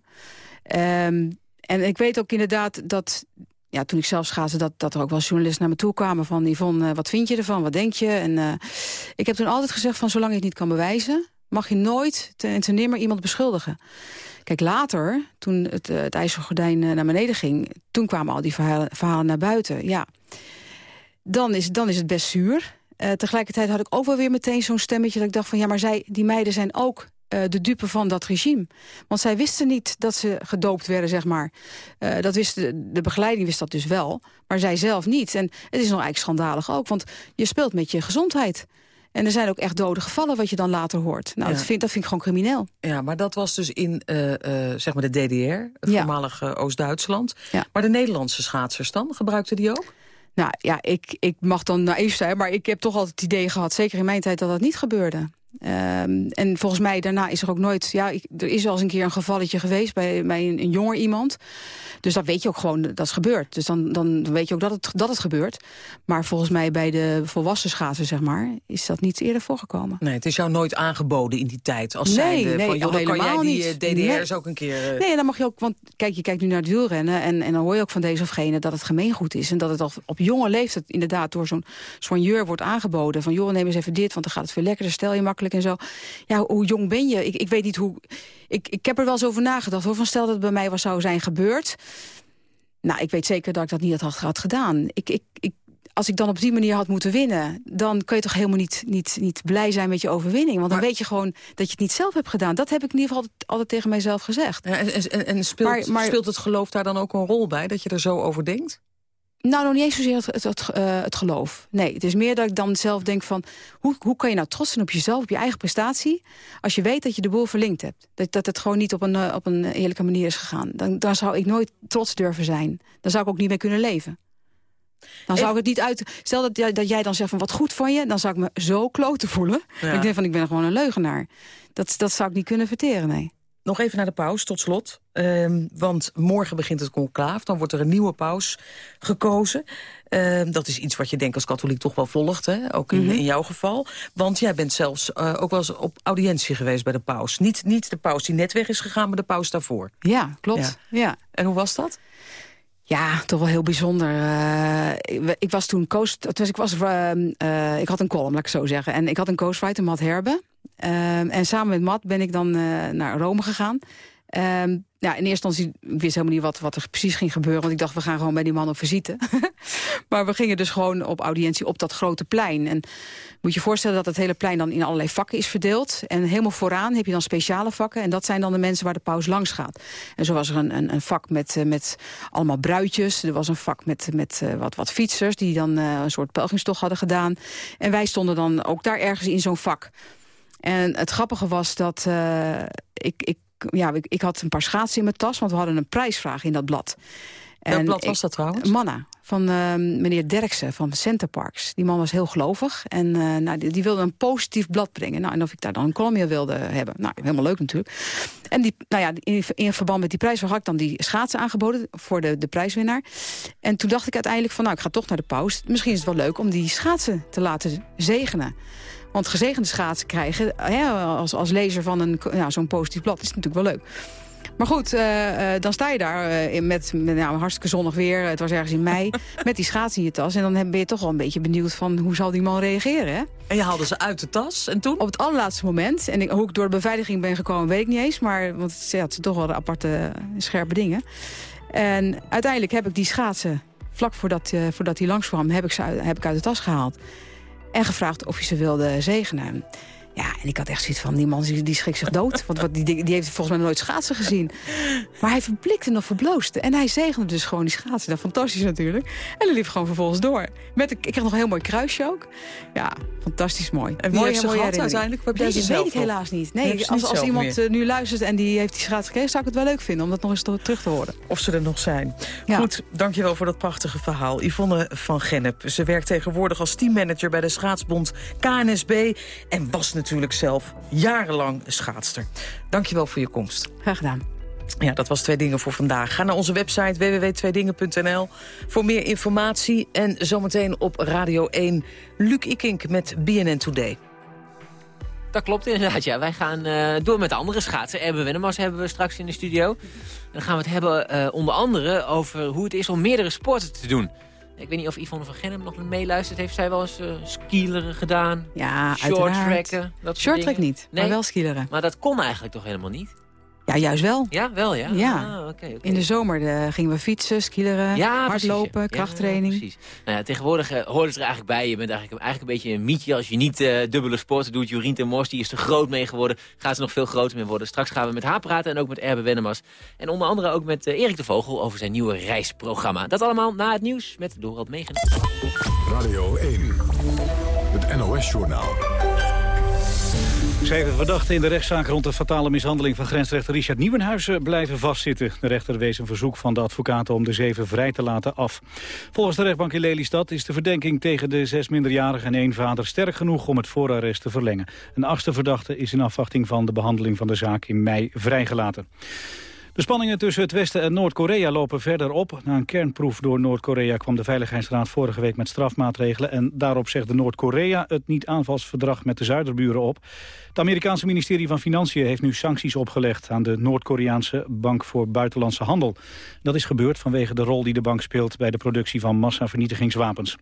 Um, en ik weet ook inderdaad dat ja, toen ik zelf schaatste, dat, dat er ook wel journalisten naar me toe kwamen van Yvonne, uh, wat vind je ervan, wat denk je? En uh, ik heb toen altijd gezegd van zolang je het niet kan bewijzen, mag je nooit ten, ten nimmer iemand beschuldigen. Kijk, later, toen het, uh, het ijzeren gordijn naar beneden ging, toen kwamen al die verhalen, verhalen naar buiten. Ja, dan is, dan is het best zuur. tegelijkertijd had ik ook wel weer meteen zo'n stemmetje dat ik dacht van ja, maar zij, die meiden zijn ook uh, de dupe van dat regime. Want zij wisten niet dat ze gedoopt werden, zeg maar. Uh, dat wist de, de, begeleiding wist dat dus wel, maar zij zelf niet. En het is nog eigenlijk schandalig ook, want je speelt met je gezondheid. En er zijn ook echt dode gevallen wat je dan later hoort. Nou, ja. dat, vind, dat vind ik gewoon crimineel. Ja, maar dat was dus in uh, zeg maar de DDR, het ja. voormalige Oost-Duitsland. Ja. Maar de Nederlandse schaatsers dan, gebruikten die ook? Nou ja, ik, ik mag dan naïef zijn, maar ik heb toch altijd het idee gehad... zeker in mijn tijd dat dat niet gebeurde. Um, en volgens mij daarna is er ook nooit... Ja, ik, er is wel eens een keer een gevalletje geweest bij, bij een, een jonger iemand. Dus dat weet je ook gewoon, dat is gebeurd. Dus dan, dan weet je ook dat het, dat het gebeurt. Maar volgens mij bij de volwassen schaatsen, zeg maar... is dat niet eerder voorgekomen. Nee, het is jou nooit aangeboden in die tijd. Als nee, zijnde, nee, van, joh, dan kan jij die niet. DDR's nee. ook een keer... Uh... Nee, dan mag je ook... Want kijk, je kijkt nu naar het wielrennen... En, en dan hoor je ook van deze of gene dat het gemeengoed is. En dat het al op jonge leeftijd inderdaad door zo'n soigneur wordt aangeboden. Van joh, neem eens even dit, want dan gaat het veel lekkerder. Stel je makkelijk en zo ja, hoe jong ben je? Ik, ik weet niet hoe... Ik, ik heb er wel eens over nagedacht. Hoor. Van stel dat het bij mij was, zou zijn gebeurd. Nou, ik weet zeker dat ik dat niet had, had gedaan. Ik, ik, ik, als ik dan op die manier had moeten winnen... dan kun je toch helemaal niet, niet, niet blij zijn met je overwinning. Want dan weet je gewoon dat je het niet zelf hebt gedaan. Dat heb ik in ieder geval altijd, altijd tegen mijzelf gezegd. Ja, en en, en speelt, maar, maar, speelt het geloof daar dan ook een rol bij? Dat je er zo over denkt? Nou, nog niet eens zozeer het, het, het, uh, het, geloof. Nee, het is meer dat ik dan zelf denk van... Hoe, hoe kan je nou trots zijn op jezelf, op je eigen prestatie... als je weet dat je de boel verlinkt hebt. Dat, dat het gewoon niet op een, uh, op een eerlijke manier is gegaan. Dan, dan zou ik nooit trots durven zijn. Dan zou ik ook niet meer kunnen leven. Dan zou ik het niet uit... Stel dat, jij, dat jij dan zegt van wat goed van je... dan zou ik me zo kloten voelen. Ja. Ik denk van ik ben gewoon een leugenaar. Dat, dat zou ik niet kunnen verteren, nee. Nog even naar de paus, tot slot. Um, want morgen begint het conclaaf. Dan wordt er een nieuwe paus gekozen. Um, dat is iets wat je denk als katholiek toch wel volgt. Hè? Ook in, mm -hmm. in jouw geval. Want jij bent zelfs uh, ook wel eens op audiëntie geweest bij de paus. Niet, niet de paus die net weg is gegaan, maar de paus daarvoor. Ja, klopt. Ja. ja. En hoe was dat? Ja, toch wel heel bijzonder. Uh, ik, ik, was toen coach... Dus ik, was, uh, uh, ik had een column, laat ik zo zeggen. En ik had een ghostwriter, Matt Herbe. En samen met Matt ben ik dan naar Rome gegaan. Um, ja, in eerste instantie ik wist helemaal niet wat, wat er precies ging gebeuren. Want ik dacht, we gaan gewoon bij die man op visite. maar we gingen dus gewoon op audiëntie op dat grote plein. En moet je voorstellen dat het hele plein dan in allerlei vakken is verdeeld. En helemaal vooraan heb je dan speciale vakken. En dat zijn dan de mensen waar de paus langs gaat. En zo was er een, een, een vak met, met allemaal bruidjes. Er was een vak met, met uh, wat, wat fietsers die dan een soort pelgrimstocht hadden gedaan. En wij stonden dan ook daar ergens in zo'n vak. En het grappige was dat uh, ik... ik ja, ik, ik, had een paar schaatsen in mijn tas, want we hadden een prijsvraag in dat blad. Welk blad was dat trouwens? Manna, van uh, meneer Derksen van Center Parks. Die man was heel gelovig en uh, nou, die, die, wilde een positief blad brengen. Nou, en of ik daar dan een column wilde hebben. Nou, helemaal leuk natuurlijk. En die, nou ja, in, in verband met die prijsvraag had ik dan die schaatsen aangeboden voor de, de prijswinnaar. En toen dacht ik uiteindelijk van, nou, ik ga toch naar de paus. Misschien is het wel leuk om die schaatsen te laten zegenen. Want gezegende schaatsen krijgen, hè, als, als lezer van een, ja, zo'n positief blad, is natuurlijk wel leuk. Maar goed, uh, uh, dan sta je daar uh, met, met nou, hartstikke zonnig weer. Het was ergens in mei. met die schaatsen in je tas. En dan ben je toch wel een beetje benieuwd van hoe zal die man reageren. Hè? En je haalde ze uit de tas. En toen? Op het allerlaatste moment. En ik, hoe ik door de beveiliging ben gekomen, weet ik niet eens. Maar want ja, het toch wel aparte, scherpe dingen. En uiteindelijk heb ik die schaatsen, vlak voordat, voordat hij langskwam, heb ik ze uit, heb ik uit de tas gehaald. En gevraagd of hij ze wilde zegenen. Ja, en ik had echt zoiets van, die man die, die schrikt zich dood. Want wat, die, die heeft volgens mij nooit schaatsen gezien. Maar hij verblikte nog verbloosde. En hij zegende dus gewoon die schaatsen. Dat fantastisch natuurlijk. En hij liep gewoon vervolgens door. Met, ik kreeg nog een heel mooi kruisje ook. Ja, fantastisch mooi. En wie Mooie- heeft ze gehad uiteindelijk? Heb jij Nee, ze dat zelf weet ik helaas niet. Nee, als, niet als iemand meer. eh, nu luistert en die heeft die schaats gekregen... zou ik het wel leuk vinden om dat nog eens te- terug te horen. Of ze er nog zijn. Goed, dankjewel voor dat prachtige verhaal. Yvonne van Gennep. Ze werkt tegenwoordig als teammanager bij de schaatsbond KNSB... en was natuurlijk zelf jarenlang schaatster. Dankjewel voor je komst. Graag gedaan. Ja, dat was Twee Dingen voor vandaag. Ga naar onze website www.tweedingen.nl voor meer informatie. En zometeen op Radio 1 Luc Ikink met BNN Today. Dat klopt inderdaad, ja. Wij gaan eh, door met de andere schaatsen. Erben Wennemars hebben we straks in de studio. Dan gaan we het hebben eh, onder andere over hoe het is om meerdere sporten te doen. Ik weet niet of Yvonne van Gennep nog meeluistert. Heeft zij wel eens eh skileren gedaan? Ja, Shorttracken? uiteraard. Dat niet, maar wel skileren. Maar dat kon eigenlijk toch helemaal niet? Ja, juist wel. Ja, wel ja? Ja. Ah, oké, oké. In de zomer eh, gingen we fietsen, skileren, Ja, precies, hardlopen, ja. krachttraining. Ja, precies. Nou ja, tegenwoordig eh, hoort het er eigenlijk bij. Je bent eigenlijk, eigenlijk een beetje een mietje als je niet eh, dubbele sporten doet. Jorien ten Mors, die is er groot mee geworden. Gaat ze nog veel groter mee worden. Straks gaan we met haar praten en ook met Erbe Wennemars. En onder andere ook met eh, Erik de Vogel over zijn nieuwe reisprogramma. Dat allemaal na het nieuws met Dorald Megen. Radio 1, het NOS-journaal. Zeven verdachten in de rechtszaak rond de fatale mishandeling van grensrechter Richard Nieuwenhuizen blijven vastzitten. De rechter wees een verzoek van de advocaten om de zeven vrij te laten af. Volgens de rechtbank in Lelystad is de verdenking tegen de zes minderjarigen en één vader sterk genoeg om het voorarrest te verlengen. Een achtste verdachte is in afwachting van de behandeling van de zaak in mei vrijgelaten. De spanningen tussen het Westen en Noord-Korea lopen verder op. Na een kernproef door Noord-Korea kwam de Veiligheidsraad vorige week met strafmaatregelen. En daarop zegde Noord-Korea het niet-aanvalsverdrag met de zuiderburen op. Het Amerikaanse ministerie van Financiën heeft nu sancties opgelegd aan de Noord-Koreaanse Bank voor Buitenlandse Handel. Dat is gebeurd vanwege de rol die de bank speelt bij de productie van massavernietigingswapens.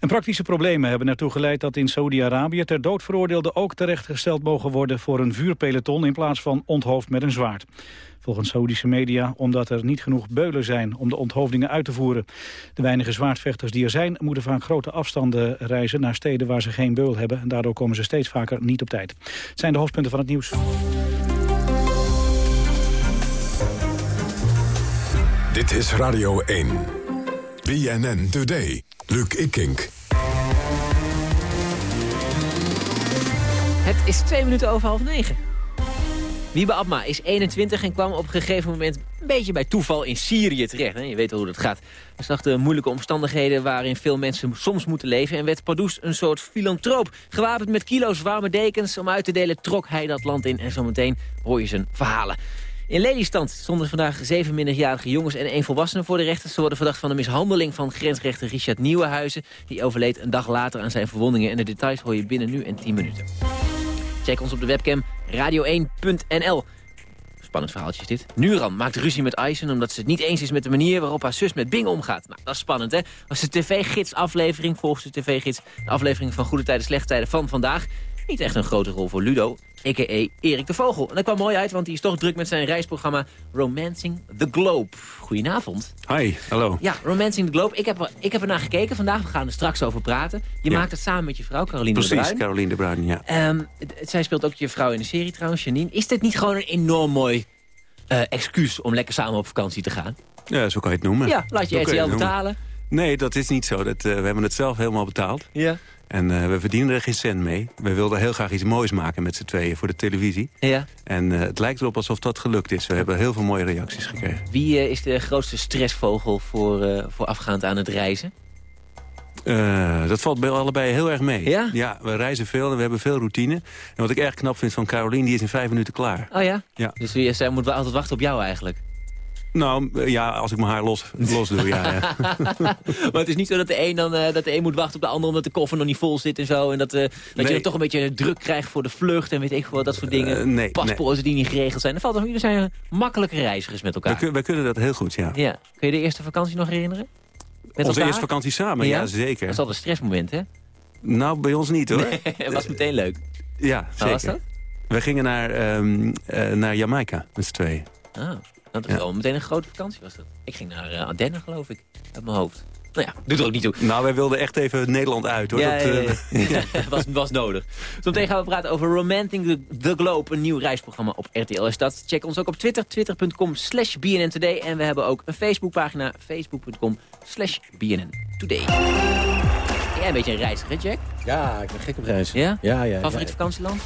En praktische problemen hebben ertoe geleid dat in Saudi-Arabië ter dood veroordeelden ook terechtgesteld mogen worden voor een vuurpeloton in plaats van onthoofd met een zwaard. Volgens Saoedische media omdat er niet genoeg beulen zijn om de onthoofdingen uit te voeren. De weinige zwaardvechters die er zijn moeten vaak grote afstanden reizen naar steden waar ze geen beul hebben. En daardoor komen ze steeds vaker niet op tijd. Het zijn de hoofdpunten van het nieuws. Dit is Radio 1. BNN Today. Luc Ikink. Het is twee minuten over half negen. Wiebe Abma is 21 en kwam op een gegeven moment een beetje bij toeval in Syrië terecht. Je weet wel hoe dat gaat. Hij zag de moeilijke omstandigheden waarin veel mensen soms moeten leven... en werd Pardoes een soort filantroop. Gewapend met kilo's warme dekens om uit te delen trok hij dat land in. En zometeen hoor je zijn verhalen. In Lelystad stonden vandaag zeven minderjarige jongens en één volwassene voor de rechter. Ze worden verdacht van de mishandeling van grensrechter Richard Nieuwenhuizen. Die overleed een dag later aan zijn verwondingen. En de details hoor je binnen nu en 10 minuten. Check ons op de webcam radio1.nl. Spannend verhaaltje is dit. Nuran maakt ruzie met Aysen omdat ze het niet eens is met de manier waarop haar zus met Bing omgaat. Nou, dat is spannend, hè? Als de tv-gids-aflevering, volgens de tv-gids... de aflevering van Goede Tijden, Slechte Tijden van vandaag... niet echt een grote rol voor Ludo, a.k.a. Erik de Vogel. En dat kwam mooi uit, want hij is toch druk met zijn reisprogramma Romancing the Globe. Goedenavond. Hi, hallo. Ja, Romancing the Globe. Ik heb, er, ik heb er naar gekeken vandaag. We gaan er straks over praten. Je Ja. maakt het samen met je vrouw, Caroline de Precies, Bruin. Caroline de Bruin, ja. Ehm, zij speelt ook je vrouw in de serie trouwens, Janine. Is dit niet gewoon een enorm mooi eh, excuus om lekker samen op vakantie te gaan? Ja, zo kan je het noemen. Ja, laat je RTL noemen. betalen. Nee, dat is niet zo. Dat, eh, we hebben het zelf helemaal betaald. Ja. En eh, we verdienen er geen cent mee. We wilden heel graag iets moois maken met z'n tweeën voor de televisie. Ja. En eh, het lijkt erop alsof dat gelukt is. We hebben heel veel mooie reacties gekregen. Wie eh, is de grootste stressvogel voor, voor afgaand aan het reizen? Dat valt bij allebei heel erg mee. Ja? Ja, we reizen veel en we hebben veel routine. En wat ik erg knap vind van Caroline, die is in vijf minuten klaar. Oh ja? Ja. Dus wie- zij moet altijd wachten op jou eigenlijk. Nou, eh, ja, als ik mijn haar los, los doe, ja. ja. maar het is niet zo dat de een dan eh, dat de een moet wachten op de ander omdat de koffer nog niet vol zit en zo. En dat, dat je dan toch een beetje druk krijgt voor de vlucht en weet ik veel, dat soort dingen. Nee, Paspoorten die niet geregeld zijn. Dat valt jullie zijn makkelijke reizigers met elkaar. Wij, kun- wij kunnen dat heel goed, ja. Ja. Kun je de eerste vakantie nog herinneren? Met Onze eerste vakantie samen, ja, zeker. Dat is altijd een stressmoment, hè? Nou, bij ons niet hoor. Het was meteen leuk. Ja, zeker. Waar was dat? We gingen naar, eh, naar Jamaica met z'n tweeën. Ah, dat is wel meteen een grote vakantie was dat. Ik ging naar Ardennen, geloof ik, uit mijn hoofd. Nou ja, doet er ook niet toe. Nou, wij wilden echt even Nederland uit, hoor. Ja, dat, ja, eh, ja. was, was nodig. Zometeen gaan we praten over Romantic the, the Globe. Een nieuw reisprogramma op RTL is dat. Check ons ook op Twitter. Twitter.com slash BNN Today. En we hebben ook een Facebookpagina. Facebook.com slash BNN Today. Jij een beetje een reiziger, hè, Jack? Ja, ik ben gek op reizen. Ja? Ja, ja. Favoriet ja. vakantieland?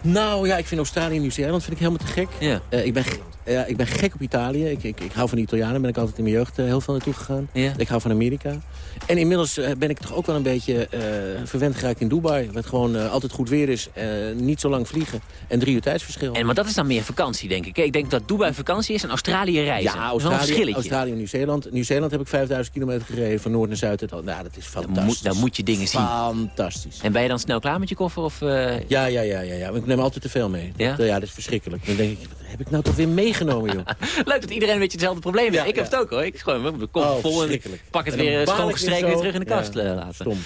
Nou ja, ik vind Australië en Nieuw-Zeeland vind ik helemaal te gek. Ja. Eh, ik, ben, ja, ik ben gek op Italië. Ik, ik, ik hou van de Italianen. Ben ik altijd in mijn jeugd eh, heel veel naartoe gegaan. Ja. Ik hou van Amerika. En inmiddels eh, ben ik toch ook wel een beetje eh, verwend geraakt in Dubai. Het gewoon altijd goed weer is. niet zo lang vliegen. En drie uur tijdsverschil. En, maar dat is dan meer vakantie, denk ik. Ik denk dat Dubai vakantie is en Australië reizen. Ja, Australië. Australië en Nieuw-Zeeland. Nieuw-Zeeland heb ik 5000 kilometer gereden van noord naar zuid. Nou, dat is Dan fantastisch. moet, dan moet je dingen zien. Fantastisch. En ben je dan snel klaar met je koffer? Of, Ja, ja, ja, ja, ja. Ik neem altijd te veel mee. Ja? Dat, ja, dat is verschrikkelijk. Dan denk ik, wat heb ik nou toch weer meegenomen, joh? Leuk dat iedereen een beetje hetzelfde probleem heeft. Ja, ik heb het ook hoor. Ik gooi mijn Oh, vol en ik pak het En weer ik schoongestreken weer terug in de kast eh, laten. Stom.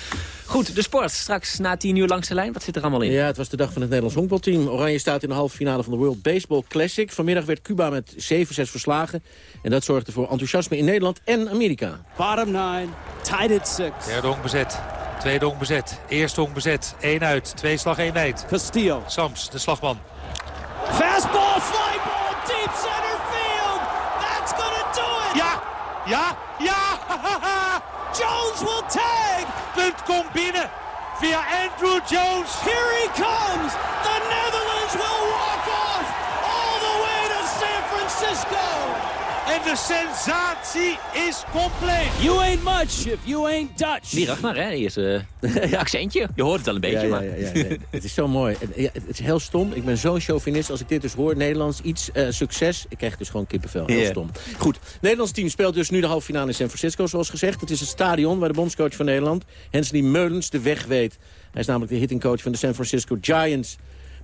Goed, de sport. Straks na tien uur langs de lijn. Wat zit er allemaal in? Ja, het was de dag van het Nederlands honkbalteam. Oranje staat in de halve finale van de World Baseball Classic. Vanmiddag werd Cuba met 7-6 verslagen. En dat zorgde voor enthousiasme in Nederland en Amerika. Bottom nine, tied at six. Derde honk bezet. Tweede honk bezet. Eerste honk bezet. Eén uit. Twee slag, één uit. Castillo. Sams, de slagman. Fastball, fly Ja, ja! Jones will tag. Punt komt binnen via Andrew Jones. Here he comes. The En de sensatie is compleet. You ain't much if you ain't Dutch. Die Ragnar, hè? Die is eh accentje. Je hoort het al een beetje, ja, maar... ja, ja, ja, nee. het is zo mooi. Het is heel stom. Ik ben zo'n chauvinist als ik dit dus hoor. Nederlands, iets, eh, succes. Ik krijg dus gewoon kippenvel. Heel stom. Goed, Nederlands team speelt dus nu de halve finale in San Francisco, zoals gezegd. Het is het stadion waar de bondscoach van Nederland, Hensley Meulens, de weg weet. Hij is namelijk de hittingcoach van de San Francisco Giants.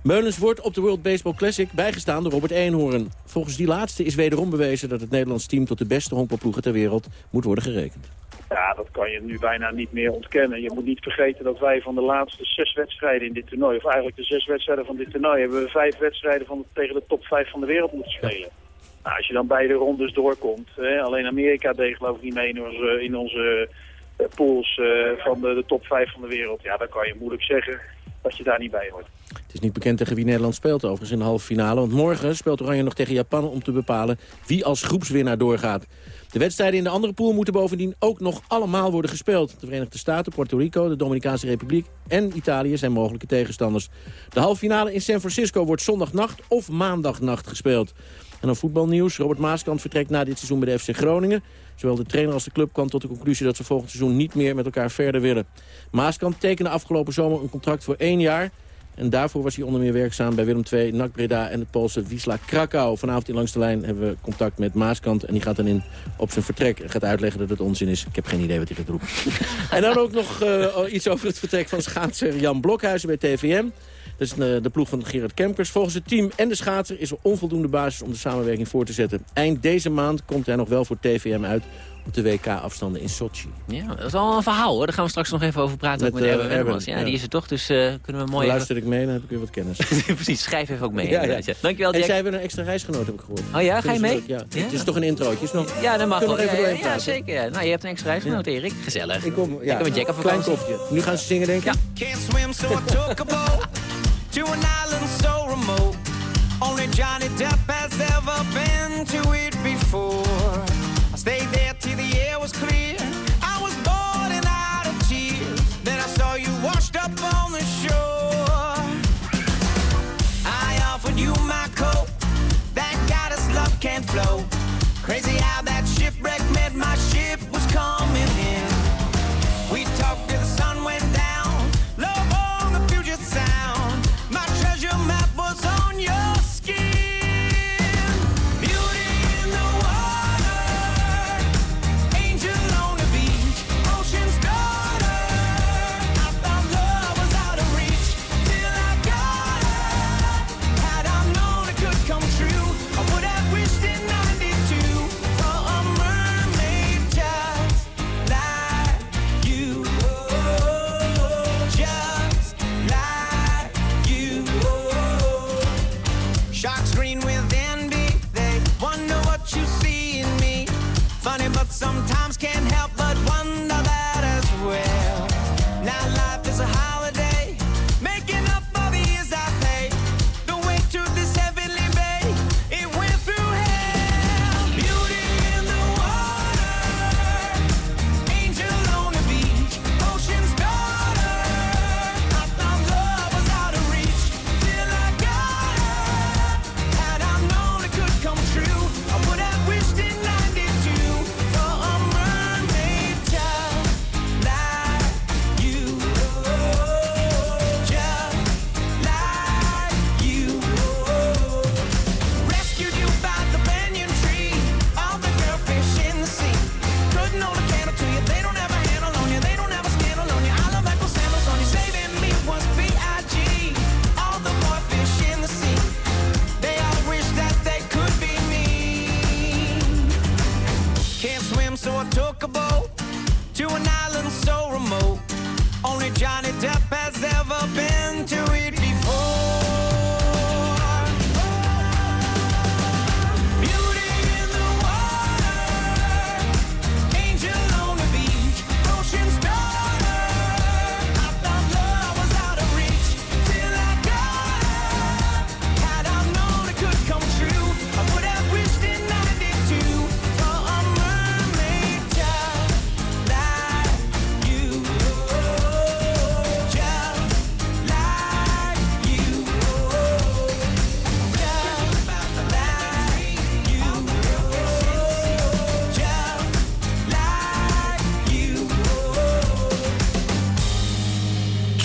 Meulens wordt op de World Baseball Classic bijgestaan door Robert Eenhoorn. Volgens die laatste is wederom bewezen dat het Nederlands team tot de beste honkbalploegen ter wereld moet worden gerekend. Ja, dat kan je nu bijna niet meer ontkennen. Je moet niet vergeten dat wij van de laatste zes wedstrijden in dit toernooi... of eigenlijk de zes wedstrijden van dit toernooi... hebben we vijf wedstrijden van, tegen de top vijf van de wereld moeten spelen. Nou, als je dan beide rondes doorkomt... Hè, alleen Amerika deed geloof ik niet mee in onze, eh, pools eh, van de, de top vijf van de wereld. Ja, dan kan je moeilijk zeggen dat je daar niet bij hoort. Het is niet bekend tegen wie Nederland speelt overigens in de halve finale. Want morgen speelt Oranje nog tegen Japan om te bepalen wie als groepswinnaar doorgaat. De wedstrijden in de andere pool moeten bovendien ook nog allemaal worden gespeeld. De Verenigde Staten, Puerto Rico, de Dominicaanse Republiek en Italië zijn mogelijke tegenstanders. De halve finale in San Francisco wordt zondagnacht of maandagnacht gespeeld. En dan voetbalnieuws. Robert Maaskant vertrekt na dit seizoen bij de FC Groningen. Zowel de trainer als de club kwam tot de conclusie dat ze volgend seizoen niet meer met elkaar verder willen. Maaskant tekende afgelopen zomer een contract voor één jaar. En daarvoor was hij onder meer werkzaam bij Willem II, NAC Breda en het Poolse Wisla Krakau. Vanavond in Langs de Lijn hebben we contact met Maaskant. En die gaat dan in op zijn vertrek en gaat uitleggen dat het onzin is. Ik heb geen idee wat hij gaat roepen. en dan ook nog eh, iets over het vertrek van schaatser Jan Blokhuizen bij TVM. Dat is eh, de ploeg van Gerard Kempkers. Volgens het team en de schaatser is er onvoldoende basis om de samenwerking voor te zetten. Eind deze maand komt hij nog wel voor TVM uit op de WK-afstanden in Sochi. Ja, dat is al een verhaal hoor. Daar gaan we straks nog even over praten. Met, ook met Erwin. Erwin, Ja, ja. die is er toch, dus eh, kunnen we mooi... Dan luister ik mee, dan heb ik weer wat kennis. Precies, schrijf even ook mee. Ja, ja. Dankjewel, En Jack. zij hebben een extra reisgenoot, heb ik gehoord. Oh ja, ga je mee? leuk? Ja. Ja? Het is toch een introotje. Is nog... Ja, dat mag wel. even Ja, zeker. Nou, je hebt een extra reisgenoot, Erik. Gezellig. Ik kom, ja, Lekker met Jack op klein koffietje. Nu gaan ze zingen, denk ik? Ja. To an island so remote. Only Johnny Depp has ever been to it before. I stayed there till the air was clear. I was bored and out of tears. Then I saw you washed up on the shore. I offered you my coat. That goddess love can't flow. Crazy how that shipwreck meant my ship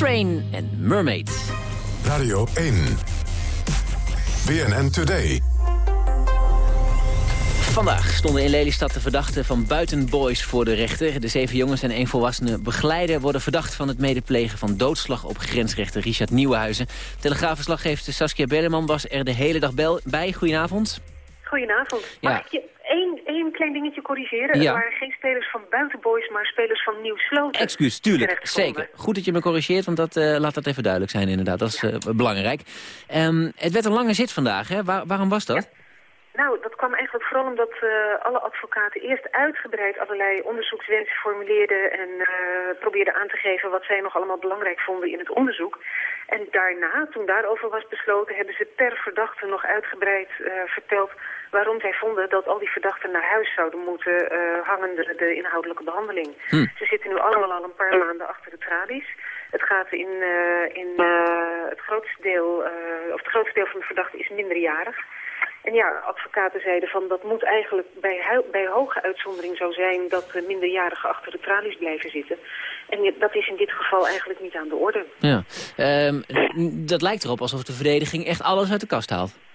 Train en Mermaid. Radio 1. BNN Today. Vandaag stonden in Lelystad de verdachten van buitenboys voor de rechter. De zeven jongens en één volwassene begeleider worden verdacht van het medeplegen van doodslag op grensrechter Richard Nieuwenhuizen. Telegraafverslaggever Saskia Belleman was er de hele dag bel bij. Goedenavond. Goedenavond. Ja. Mag ik je één, één klein dingetje corrigeren? Ja. Er waren geen spelers van Buitenboys, maar spelers van Nieuw Sloten. Excuus, tuurlijk, zeker. Goed dat je me corrigeert, want dat, eh, laat dat even duidelijk zijn inderdaad. Dat is eh, belangrijk. Ehm, het werd een lange zit vandaag, hè? Waar- waarom was dat? Nou, dat kwam eigenlijk vooral omdat eh, alle advocaten eerst uitgebreid allerlei onderzoekswensen formuleerden en probeerden aan te geven wat zij nog allemaal belangrijk vonden in het onderzoek. En daarna, toen daarover was besloten, hebben ze per verdachte nog uitgebreid verteld waarom zij vonden dat al die verdachten naar huis zouden moeten eh hangen de, de inhoudelijke behandeling. Hm. Ze zitten nu allemaal al een paar maanden achter de tralies. Het gaat in, eh, in eh, het grootste deel, eh, of het grootste deel van de verdachten is minderjarig. En ja, advocaten zeiden van dat moet eigenlijk bij, bij hoge uitzondering zo zijn dat de minderjarigen achter de tralies blijven zitten. En dat is in dit geval eigenlijk niet aan de orde. Ja. Ehm, dat lijkt erop alsof de verdediging echt alles uit de kast haalt.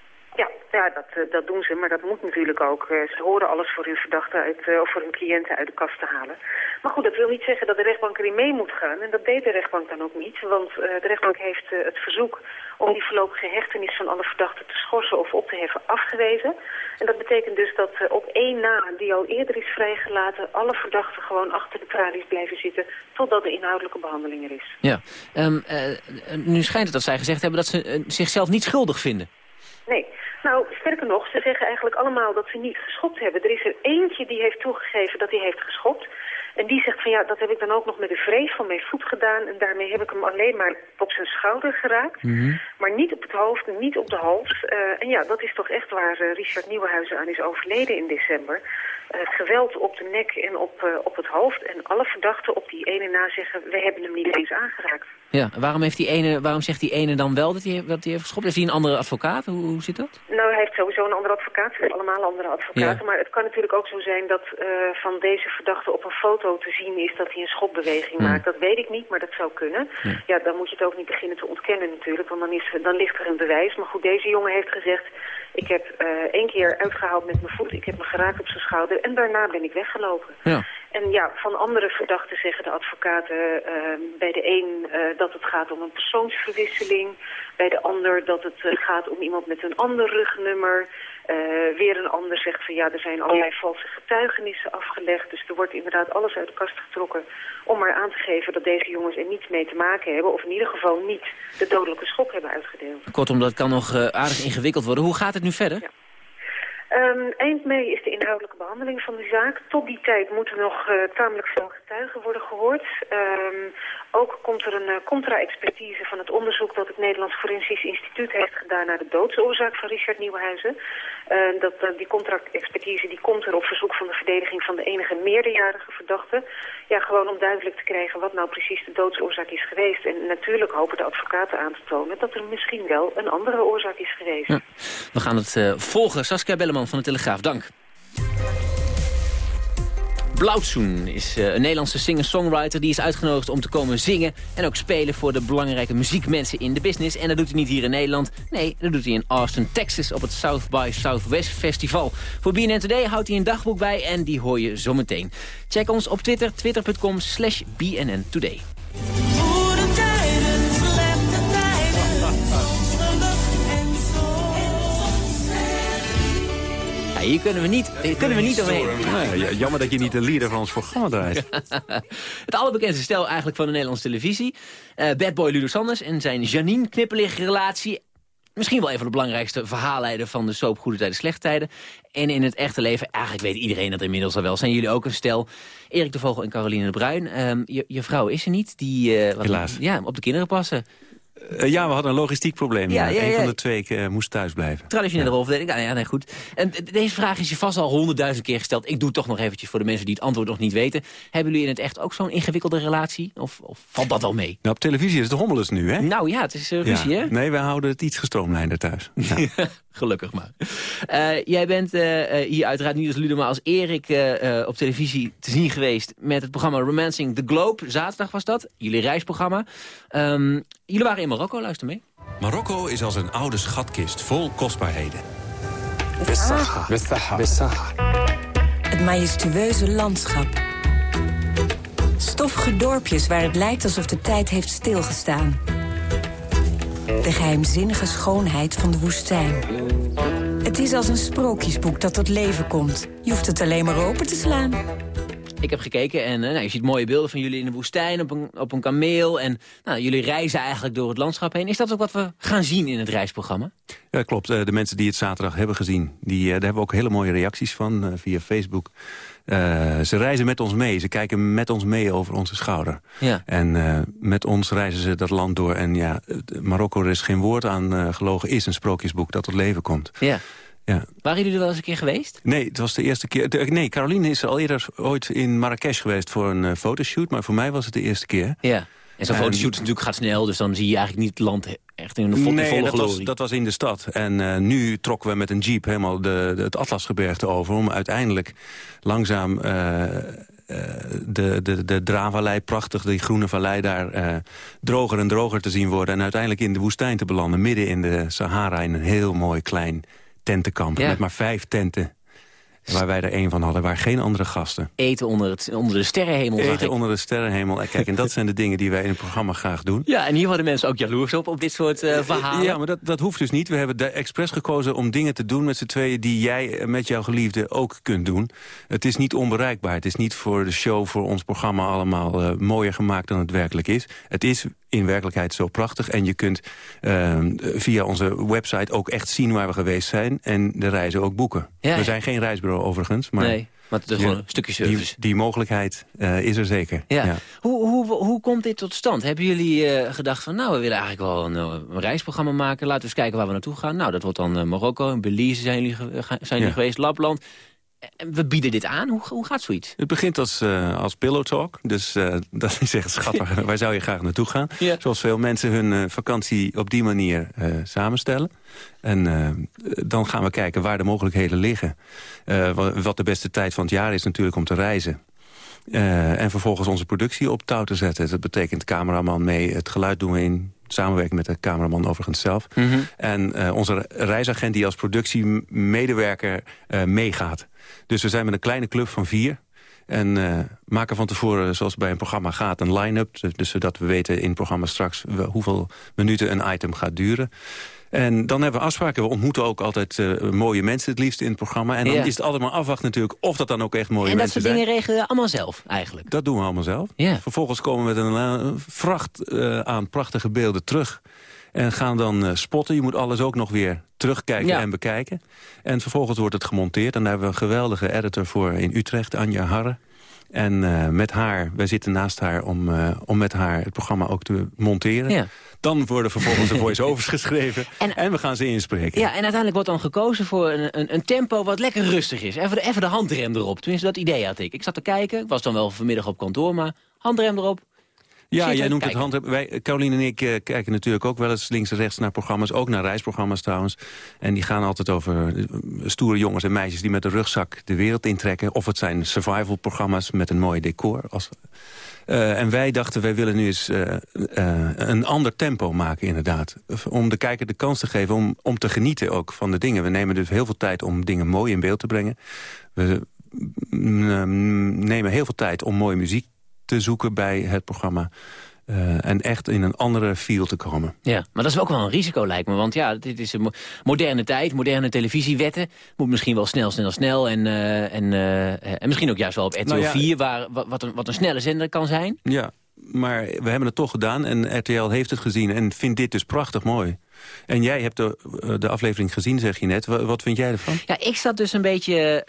Ja, dat, eh, dat doen ze, maar dat moet natuurlijk ook. Eh, ze horen alles voor hun verdachten uit, eh, of voor hun cliënten uit de kast te halen. Maar goed, dat wil niet zeggen dat de rechtbank erin mee moet gaan. En dat deed de rechtbank dan ook niet, want de rechtbank heeft het verzoek om die voorlopige hechtenis van alle verdachten te schorsen of op te heffen afgewezen. En dat betekent dus dat op één na, die al eerder is vrijgelaten, alle verdachten gewoon achter de tralies blijven zitten totdat de inhoudelijke behandeling er is. Ja. Ehm, eh, nu schijnt het dat zij gezegd hebben dat ze zichzelf niet schuldig vinden. Nee. Nou, sterker nog, ze zeggen eigenlijk allemaal dat ze niet geschopt hebben. Er is er eentje die heeft toegegeven dat hij heeft geschopt. En die zegt van ja, dat heb ik dan ook nog met de vrees van mijn voet gedaan. En daarmee heb ik hem alleen maar op zijn schouder geraakt. Maar niet op het hoofd niet op de hals. Eh, en ja, dat is toch echt waar eh, Richard Nieuwenhuizen aan is overleden in december. Eh, geweld op de nek en op, eh, op het hoofd. En alle verdachten op die ene na zeggen, we hebben hem niet eens aangeraakt. Ja, waarom, heeft die ene, waarom zegt die ene dan wel dat hij, dat hij heeft geschopt? Heeft hij een andere advocaat? Hoe, hoe zit dat? Nou, hij heeft sowieso een andere advocaat. Ze hebben allemaal andere advocaten. Ja. Maar het kan natuurlijk ook zo zijn dat eh, van deze verdachte op een foto te zien is dat hij een schopbeweging Hmm. maakt. Dat weet ik niet, maar dat zou kunnen. Ja. Ja. dan moet je het ook niet beginnen te ontkennen natuurlijk, want dan, is, dan ligt er een bewijs. Maar goed, deze jongen heeft gezegd, ik heb eh, één keer uitgehaald met mijn voet, ik heb me geraakt op zijn schouder en daarna ben ik weggelopen. Ja. En ja, van andere verdachten zeggen de advocaten eh, bij de een eh, dat het gaat om een persoonsverwisseling. Bij de ander dat het eh, gaat om iemand met een ander rugnummer. Eh, weer een ander zegt van ja, er zijn allerlei valse getuigenissen afgelegd. Dus er wordt inderdaad alles uit de kast getrokken om maar aan te geven dat deze jongens er niets mee te maken hebben. Of in ieder geval niet de dodelijke schok hebben uitgedeeld. Kortom, dat kan nog aardig ingewikkeld worden. Hoe gaat het nu verder? Ehm, eind mei is de inhoudelijke behandeling van de zaak. Tot die tijd moeten nog uh, tamelijk veel getuigen worden gehoord. Um, ook komt er een uh, contra-expertise van het onderzoek dat het Nederlands Forensisch Instituut heeft gedaan naar de doodsoorzaak van Richard Nieuwenhuizen. Uh, dat, die contra-expertise die komt er op verzoek van de verdediging van de enige meerderjarige verdachte. Ja, gewoon om duidelijk te krijgen wat nou precies de doodsoorzaak is geweest. En natuurlijk hopen de advocaten aan te tonen dat er misschien wel een andere oorzaak is geweest. We gaan het volgen. Saskia Belleman van de Telegraaf, dank. Blauwtsoen is uh, een Nederlandse singer-songwriter... die is uitgenodigd om te komen zingen en ook spelen... voor de belangrijke muziekmensen in de business. En dat doet hij niet hier in Nederland. Nee, dat doet hij in Austin, Texas... op het South by Southwest Festival. Voor BNN Today houdt hij een dagboek bij en die hoor je zometeen. Check ons op Twitter, twitter.com slash BNN Today. Hier kunnen we niet, hier kunnen we niet omheen. Nee, jammer dat je niet de leader van ons programma draait. het allerbekendste stel eigenlijk van de Nederlandse televisie. Uh, Bad Boy Ludo Sanders en zijn Janine knippelige relatie. Misschien wel een van de belangrijkste verhaallijden van de soap Goede Tijden, Slechte Tijden. En in het echte leven, eigenlijk weet iedereen dat inmiddels al wel. Zijn jullie ook een stel? Erik de Vogel en Caroline de Bruin. Um, je, je, vrouw is er niet. Die, uh, wat, Helaas. Ja, op de kinderen passen. Uh, ja, we hadden een logistiek probleem. Ja, ja, ja, Een van de twee uh, moest thuis blijven. Traditionele rolverdeling. Ah, ja, nee, goed. En deze vraag is je vast al honderdduizend keer gesteld. Ik doe het toch nog eventjes voor de mensen die het antwoord nog niet weten. Hebben jullie in het echt ook zo'n ingewikkelde relatie? Of, of, valt dat wel mee? Nou, op televisie is het hommeles nu, hè? Nou ja, het is uh, ruzie, hè? Nee, wij houden het iets gestroomlijnder thuis. Gelukkig maar. jij bent hier uiteraard niet als Ludo, maar als Erik op televisie te zien geweest... met het programma Romancing the Globe. Zaterdag was dat. Jullie reisprogramma. Um, jullie waren in Marokko, luister mee. Marokko is als een oude schatkist vol kostbaarheden. Het majestueuze landschap. Stoffige dorpjes waar het lijkt alsof de tijd heeft stilgestaan. De geheimzinnige schoonheid van de woestijn. Het is als een sprookjesboek dat tot leven komt. Je hoeft het alleen maar open te slaan. Ik heb gekeken en uh, nou, je ziet mooie beelden van jullie in de woestijn, op een, op een kameel. En nou, jullie reizen eigenlijk door het landschap heen. Is dat ook wat we gaan zien in het reisprogramma? Ja, klopt. Uh, de mensen die het zaterdag hebben gezien, die, uh, daar hebben we ook hele mooie reacties van via Facebook. ze reizen met ons mee. Ze kijken met ons mee over onze schouder. Ja. En met ons reizen ze dat land door. En ja, Marokko, er is geen woord aan gelogen, is een sprookjesboek dat tot leven komt. Ja. Ja. Waren jullie er wel eens een keer geweest? Nee, het was de eerste keer. De, nee, Caroline is al eerder ooit in Marrakesh geweest voor een uh, fotoshoot. Maar voor mij was het de eerste keer. Ja. En zo'n fotoshoot natuurlijk gaat snel, dus dan zie je eigenlijk niet het land echt in de vo nee, volle dat glorie. Was, dat was in de stad. En uh, nu trokken we met een jeep helemaal de, de, het Atlasgebergte over... om uiteindelijk langzaam uh, de, de, de Dravallei, prachtig, die groene vallei daar... Droger en droger te zien worden... en uiteindelijk in de woestijn te belanden, midden in de Sahara... in een heel mooi klein tentenkamp Ja. met maar vijf tenten. Waar wij er één van hadden, waar geen andere gasten. Eten onder, het, onder de sterrenhemel, Eten onder de sterrenhemel. En kijk, en dat zijn de dingen die wij in het programma graag doen. Ja, en hier worden mensen ook jaloers op, op dit soort eh, verhalen. Ja, maar dat, dat hoeft dus niet. We hebben de expres gekozen om dingen te doen met z'n tweeën... die jij eh, met jouw geliefde ook kunt doen. Het is niet onbereikbaar. Het is niet voor de show, voor ons programma... allemaal eh, mooier gemaakt dan het werkelijk is. Het is in werkelijkheid zo prachtig. En je kunt uh, via onze website ook echt zien waar we geweest zijn... en de reizen ook boeken. Ja, we zijn geen reisbureau overigens. Maar Nee, maar het is gewoon een stukje die, service. die mogelijkheid uh, is er zeker. Ja. Hoe, hoe, hoe komt dit tot stand? Hebben jullie uh, gedacht van, nou, we willen eigenlijk wel een, een, reisprogramma maken. Laten we eens kijken waar we naartoe gaan. Nou, dat wordt dan Marokko, in Belize zijn jullie, zijn jullie Ja. geweest, Lapland. We bieden dit aan. Hoe, hoe gaat zoiets? Het begint als, uh, als pillow talk. Dus uh, dat is echt schattig. Waar zou je graag naartoe gaan? Ja. Zoals veel mensen hun uh, vakantie op die manier samenstellen. En dan gaan we kijken waar de mogelijkheden liggen. wat de beste tijd van het jaar is natuurlijk om te reizen. Uh, en vervolgens onze productie op touw te zetten. Dat betekent cameraman mee, het geluid doen we in samenwerking met de cameraman overigens zelf. Mhm. Mm -hmm. En uh, onze reisagent die als productiemedewerker uh, meegaat. Dus we zijn met een kleine club van vier. En uh, maken van tevoren, zoals bij een programma gaat, een line-up. Dus zodat we weten in het programma straks hoeveel minuten een item gaat duren. En dan hebben we afspraken. We ontmoeten ook altijd uh, mooie mensen het liefst in het programma. En dan Ja. is het allemaal afwachten natuurlijk of dat dan ook echt mooie en dat mensen soort zijn. dingen regelen we allemaal zelf, eigenlijk. Dat doen we allemaal zelf. Ja. Vervolgens komen we met een uh, vracht uh, aan prachtige beelden terug. En gaan dan eh, spotten. Je moet alles ook nog weer terugkijken Ja. en bekijken. En vervolgens wordt het gemonteerd. En daar hebben we een geweldige editor voor in Utrecht, Anja Harre. En eh, met haar, wij zitten naast haar om, eh, om met haar het programma ook te monteren. Ja. Dan worden vervolgens de voice-overs geschreven. En, we gaan ze inspreken. Ja, en uiteindelijk wordt dan gekozen voor een, een, een tempo wat lekker rustig is. Even de, even de handrem erop. Tenminste, dat idee had ik. Ik zat te kijken. Ik was dan wel vanmiddag op kantoor, maar handrem erop. Ja, jij noemt het hand. Wij, Caroline en ik eh, kijken natuurlijk ook wel eens links en rechts naar programma's. Ook naar reisprogramma's trouwens. En die gaan altijd over eh, stoere jongens en meisjes die met de rugzak de wereld intrekken. Of het zijn survival programma's met een mooi decor. Als, Eh, en wij dachten, wij willen nu eens een ander tempo maken inderdaad. Om de kijker de kans te geven om, om te genieten ook van de dingen. We nemen dus heel veel tijd om dingen mooi in beeld te brengen. We mm, nemen heel veel tijd om mooie muziek te zoeken bij het programma. Eh, en echt in een andere feel te komen. Ja, maar dat is ook wel een risico lijkt me. Want ja, dit is een mo- moderne tijd, moderne televisiewetten. Moet misschien wel snel, snel, snel. En, eh, en, eh, en misschien ook juist wel op RTL Nou ja, 4, waar, wa- wat, een, wat een snelle zender kan zijn. Ja, maar we hebben het toch gedaan en RTL heeft het gezien... en vindt dit dus prachtig mooi. En jij hebt de, de aflevering gezien, zeg je net. Wa- Wat vind jij ervan? Ja, ik zat dus een beetje...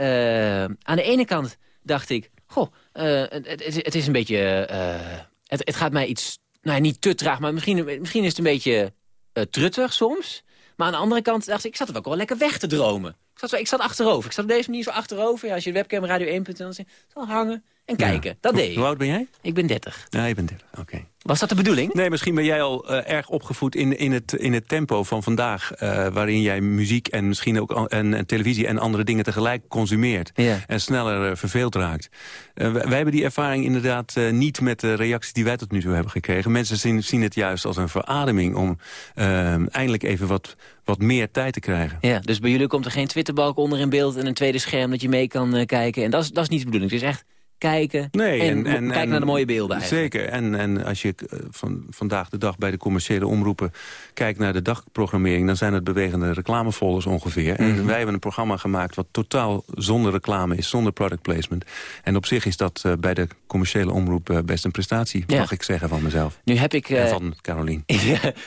aan de ene kant dacht ik... Goh, eh, het, het, is een beetje... eh, het, het gaat mij iets... Nou, niet te traag, maar misschien, misschien is het een beetje eh, truttig soms. Maar aan de andere kant dacht ik... Ik zat er ook wel lekker weg te dromen. Ik zat, zo, ik zat achterover. Ik zat op deze manier zo achterover. Ja, als je de webcam radio 1.nl zit, zo hangen en kijken. Dat deed ik. Hoe oud ben jij? Ik ben 30. Ja, je bent 30, oké. Was dat de bedoeling? Nee, misschien ben jij al eh, erg opgevoed in, in, het, in het tempo van vandaag... eh, waarin jij muziek en misschien ook an- en, en televisie en andere dingen tegelijk consumeert. Ja. En sneller eh, verveeld raakt. Wij, wij hebben die ervaring inderdaad niet met de reacties die wij tot nu toe hebben gekregen. Mensen zien, zien het juist als een verademing om eh, eindelijk even wat, wat meer tijd te krijgen. Ja, dus bij jullie komt er geen Twitterbalk onder in beeld... en een tweede scherm dat je mee kan eh, kijken. En dat is, dat is niet de bedoeling. Het is echt kijken Nee, en, kijken naar de mooie beelden eigenlijk. Zeker. En, en als je eh, van, vandaag de dag bij de commerciële omroepen kijkt naar de dagprogrammering... dan zijn het bewegende reclamefolders ongeveer. En Mhm. wij hebben een programma gemaakt wat totaal zonder reclame is, zonder product placement. En op zich is dat eh, bij de commerciële omroep eh, best een prestatie, Ja. mag ik zeggen van mezelf. Nu heb ik... en van Carolien.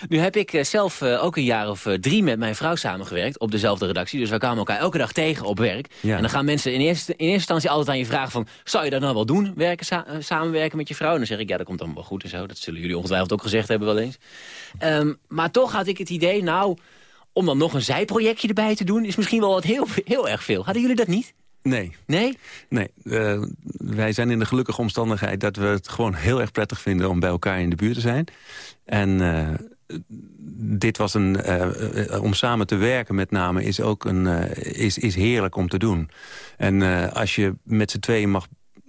Nu heb ik zelf ook een jaar of drie met mijn vrouw samengewerkt op dezelfde redactie. Dus we kwamen elkaar elke dag tegen op werk. Ja. En dan gaan mensen in eerste, in eerste instantie altijd aan je vragen van... zou je dat nou wel doen, werken, sa- eh, samenwerken met je vrouw? En dan zeg ik, ja, dat komt dan wel goed en zo. Dat zullen jullie ongetwijfeld ook gezegd hebben wel eens. Ehm, maar toch had ik het idee, nou... om dan nog een zijprojectje erbij te doen... is misschien wel wat heel, heel erg veel. Hadden jullie dat niet? Nee. Nee? Nee, eh, wij zijn in de gelukkige omstandigheid dat we het gewoon heel erg prettig vinden om bij elkaar in de buurt te zijn. En eh, dit was een, om samen te werken met name is ook een, is, is heerlijk om te doen. En als je met z'n tweeën mag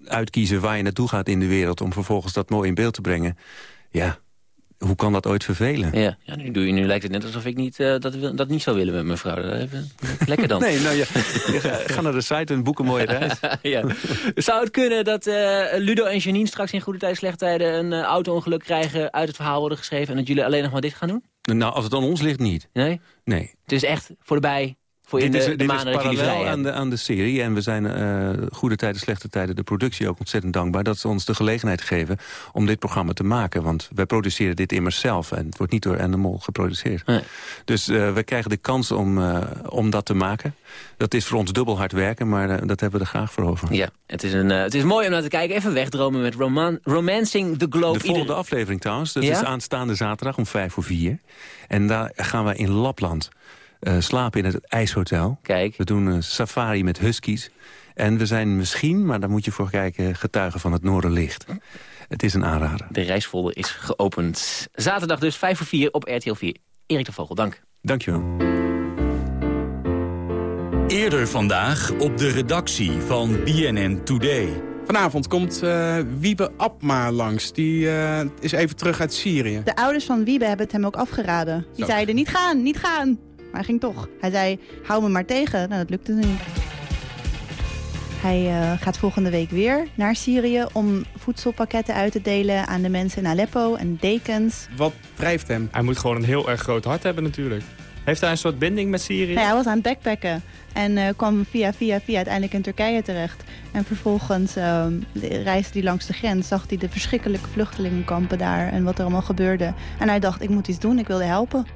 uitkiezen waar je naartoe gaat in de wereld om vervolgens dat mooi in beeld te brengen. Ja, hoe kan dat ooit vervelen? Ja, ja nu, doe je, nu lijkt het net alsof ik niet, eh, dat, wil- dat niet zou willen met mijn vrouw. Eh, Lekker dan. Nee, nou ja, ga, naar de site en boek een mooie reis. ja. Zou het kunnen dat eh, Ludo en Janine straks in goede tijden, slechte tijden... een eh, auto-ongeluk krijgen, uit het verhaal worden geschreven... en dat jullie alleen nog maar dit gaan doen? Nou, als het aan ons ligt niet. Nee? Nee. Het is echt voor in dit de, is, de dit is maanden dat jullie vrij parallel aan de, aan de serie. En we zijn eh, goede tijden, slechte tijden, de productie ook ontzettend dankbaar... dat ze ons de gelegenheid geven om dit programma te maken. Want wij produceren dit immers zelf. En het wordt niet door Animal geproduceerd. Dus eh, we krijgen de kans om, eh, om dat te maken. Dat is voor ons dubbel hard werken, maar dat hebben we er graag voor over. Ja, het is, een, het is mooi om naar te kijken. Even wegdromen met roman Romancing the Globe. De volgende Ieder- aflevering trouwens, dat Ja? is aanstaande zaterdag om vijf voor vier. En daar gaan wij in Lapland slapen in het ijshotel. Kijk. We doen een safari met huskies. En we zijn misschien, maar daar moet je voor kijken, getuigen van het Noorderlicht. Het is een aanrader. De reisfolder is geopend. Zaterdag dus 5 voor 4 op RTL 4. Erik de Vogel, dank. Dankjewel. Eerder vandaag op de redactie van BNN Today. Vanavond komt eh, Wiebe Abma langs. Die eh, is even terug uit Syrië. De ouders van Wiebe hebben het hem ook afgeraden. Die Zo. zeiden niet gaan, niet gaan. Maar hij ging toch. Hij zei, hou me maar tegen. Nou, dat lukte niet. Hij eh, gaat volgende week weer naar Syrië om voedselpakketten uit te delen aan de mensen in Aleppo en dekens. Wat drijft hem? Hij moet gewoon een heel erg groot hart hebben natuurlijk. Heeft hij een soort binding met Syrië? Ja, hij was aan het backpacken en eh, kwam via, via, via uiteindelijk in Turkije terecht. En vervolgens uh, reisde hij langs de grens, zag hij de verschrikkelijke vluchtelingenkampen daar en wat er allemaal gebeurde. En hij dacht, ik moet iets doen, ik wilde helpen.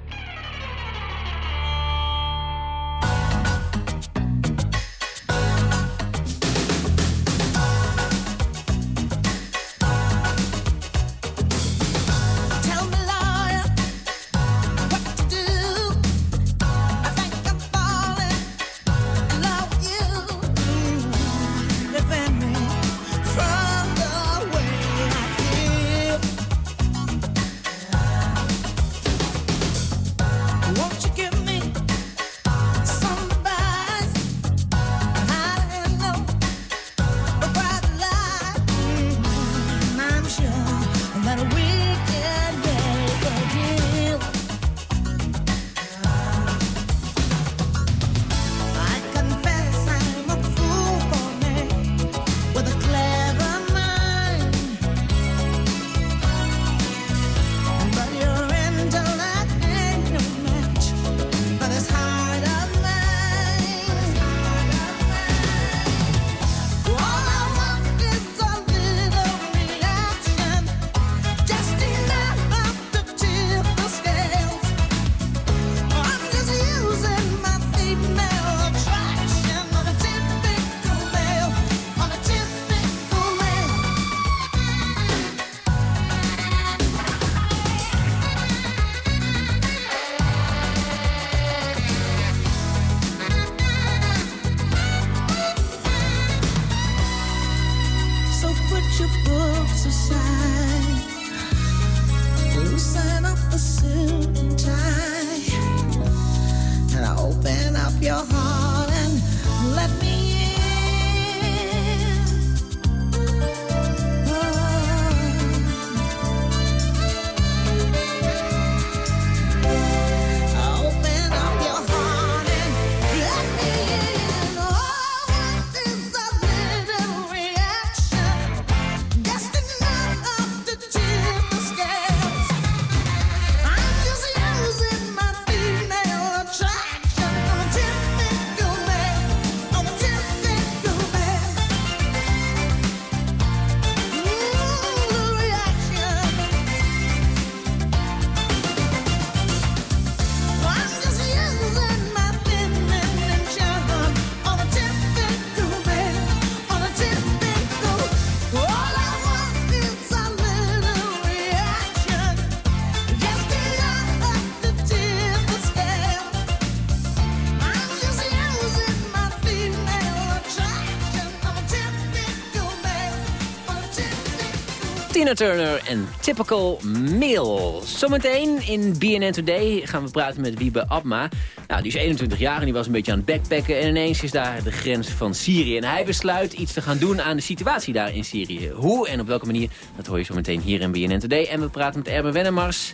Tina Turner en Typical Mail. Zometeen in BNN Today gaan we praten met Wiebe Abma. Nou, die is 21 jaar en die was een beetje aan het backpacken... en ineens is daar de grens van Syrië. En hij besluit iets te gaan doen aan de situatie daar in Syrië. Hoe en op welke manier, dat hoor je zo meteen hier in BNN Today. En we praten met Erben Wennemars.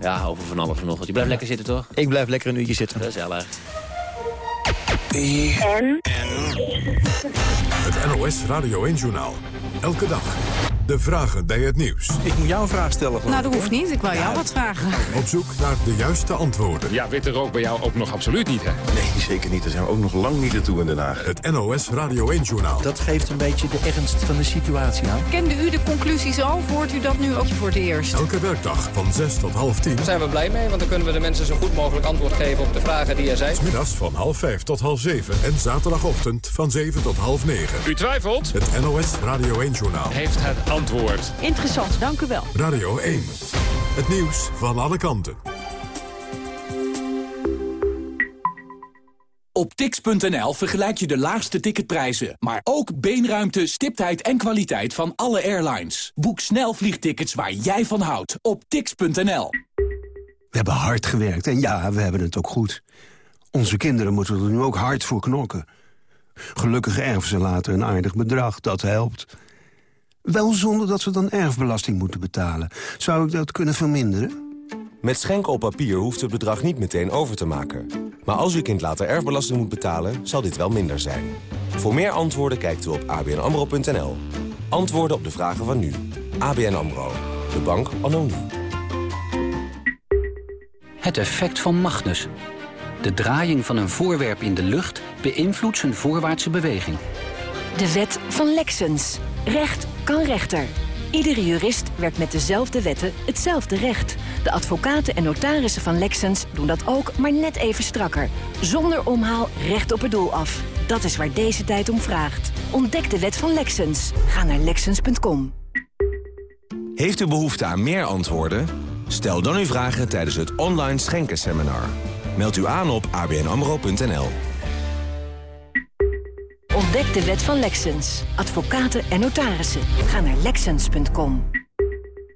Ja, over van alles en nog wat. Je blijft lekker zitten, toch? Ik blijf lekker een uurtje zitten. Gezellig. En? Het NOS Radio 1-journaal. Elke dag. De vragen bij het nieuws. Ik moet jou een vraag stellen. Nou, dat hoeft niet. Ik wil jou wat vragen. Op zoek naar de juiste antwoorden. Ja, witte rook bij jou ook nog absoluut niet, hè? Nee, zeker niet. Daar zijn we ook nog lang niet naartoe in Den Haag. Het NOS Radio 1-journaal. Dat geeft een beetje de ernst van de situatie aan. Kende u de conclusies al? Of hoort u dat nu ook voor het eerst? Elke werkdag van 6 tot half 10. Daar zijn we blij mee, want dan kunnen we de mensen zo goed mogelijk antwoord geven op de vragen die er zijn. Middags van half 5 tot half 7 en zaterdagochtend van 7 tot half 9. U twijfelt? Het NOS Radio 1-journaal. Heeft het antwoord. Interessant, dank u wel. Radio 1. Het nieuws van alle kanten. Op tix.nl vergelijk je de laagste ticketprijzen, maar ook beenruimte, stiptheid en kwaliteit van alle airlines. Boek snel vliegtickets waar jij van houdt op tix.nl. We hebben hard gewerkt en ja, we hebben het ook goed. Onze kinderen moeten er nu ook hard voor knokken. Gelukkig erven ze later een aardig bedrag, dat helpt. Wel zonder dat ze dan erfbelasting moeten betalen. Zou ik dat kunnen verminderen? Met schenken op papier hoeft het bedrag niet meteen over te maken. Maar als uw kind later erfbelasting moet betalen, zal dit wel minder zijn. Voor meer antwoorden kijkt u op abnamro.nl. Antwoorden op de vragen van nu. ABN AMRO. De bank anno nu. Het effect van Magnus. De draaiing van een voorwerp in de lucht beïnvloedt zijn voorwaartse beweging. De wet van Lexens. Recht kan rechter. Iedere jurist werkt met dezelfde wetten hetzelfde recht. De advocaten en notarissen van Lexens doen dat ook, maar net even strakker. Zonder omhaal recht op het doel af. Dat is waar deze tijd om vraagt. Ontdek de wet van Lexens. Ga naar Lexens.com. Heeft u behoefte aan meer antwoorden? Stel dan uw vragen tijdens het online schenkenseminar. Meld u aan op abnamro.nl. Ontdek de wet van Lexens. Advocaten en notarissen. Ga naar Lexens.com.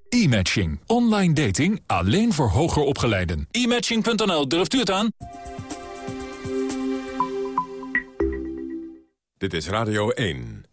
E-matching. Online dating alleen voor hoger opgeleiden. E-matching.nl, durft u het aan? Dit is Radio 1.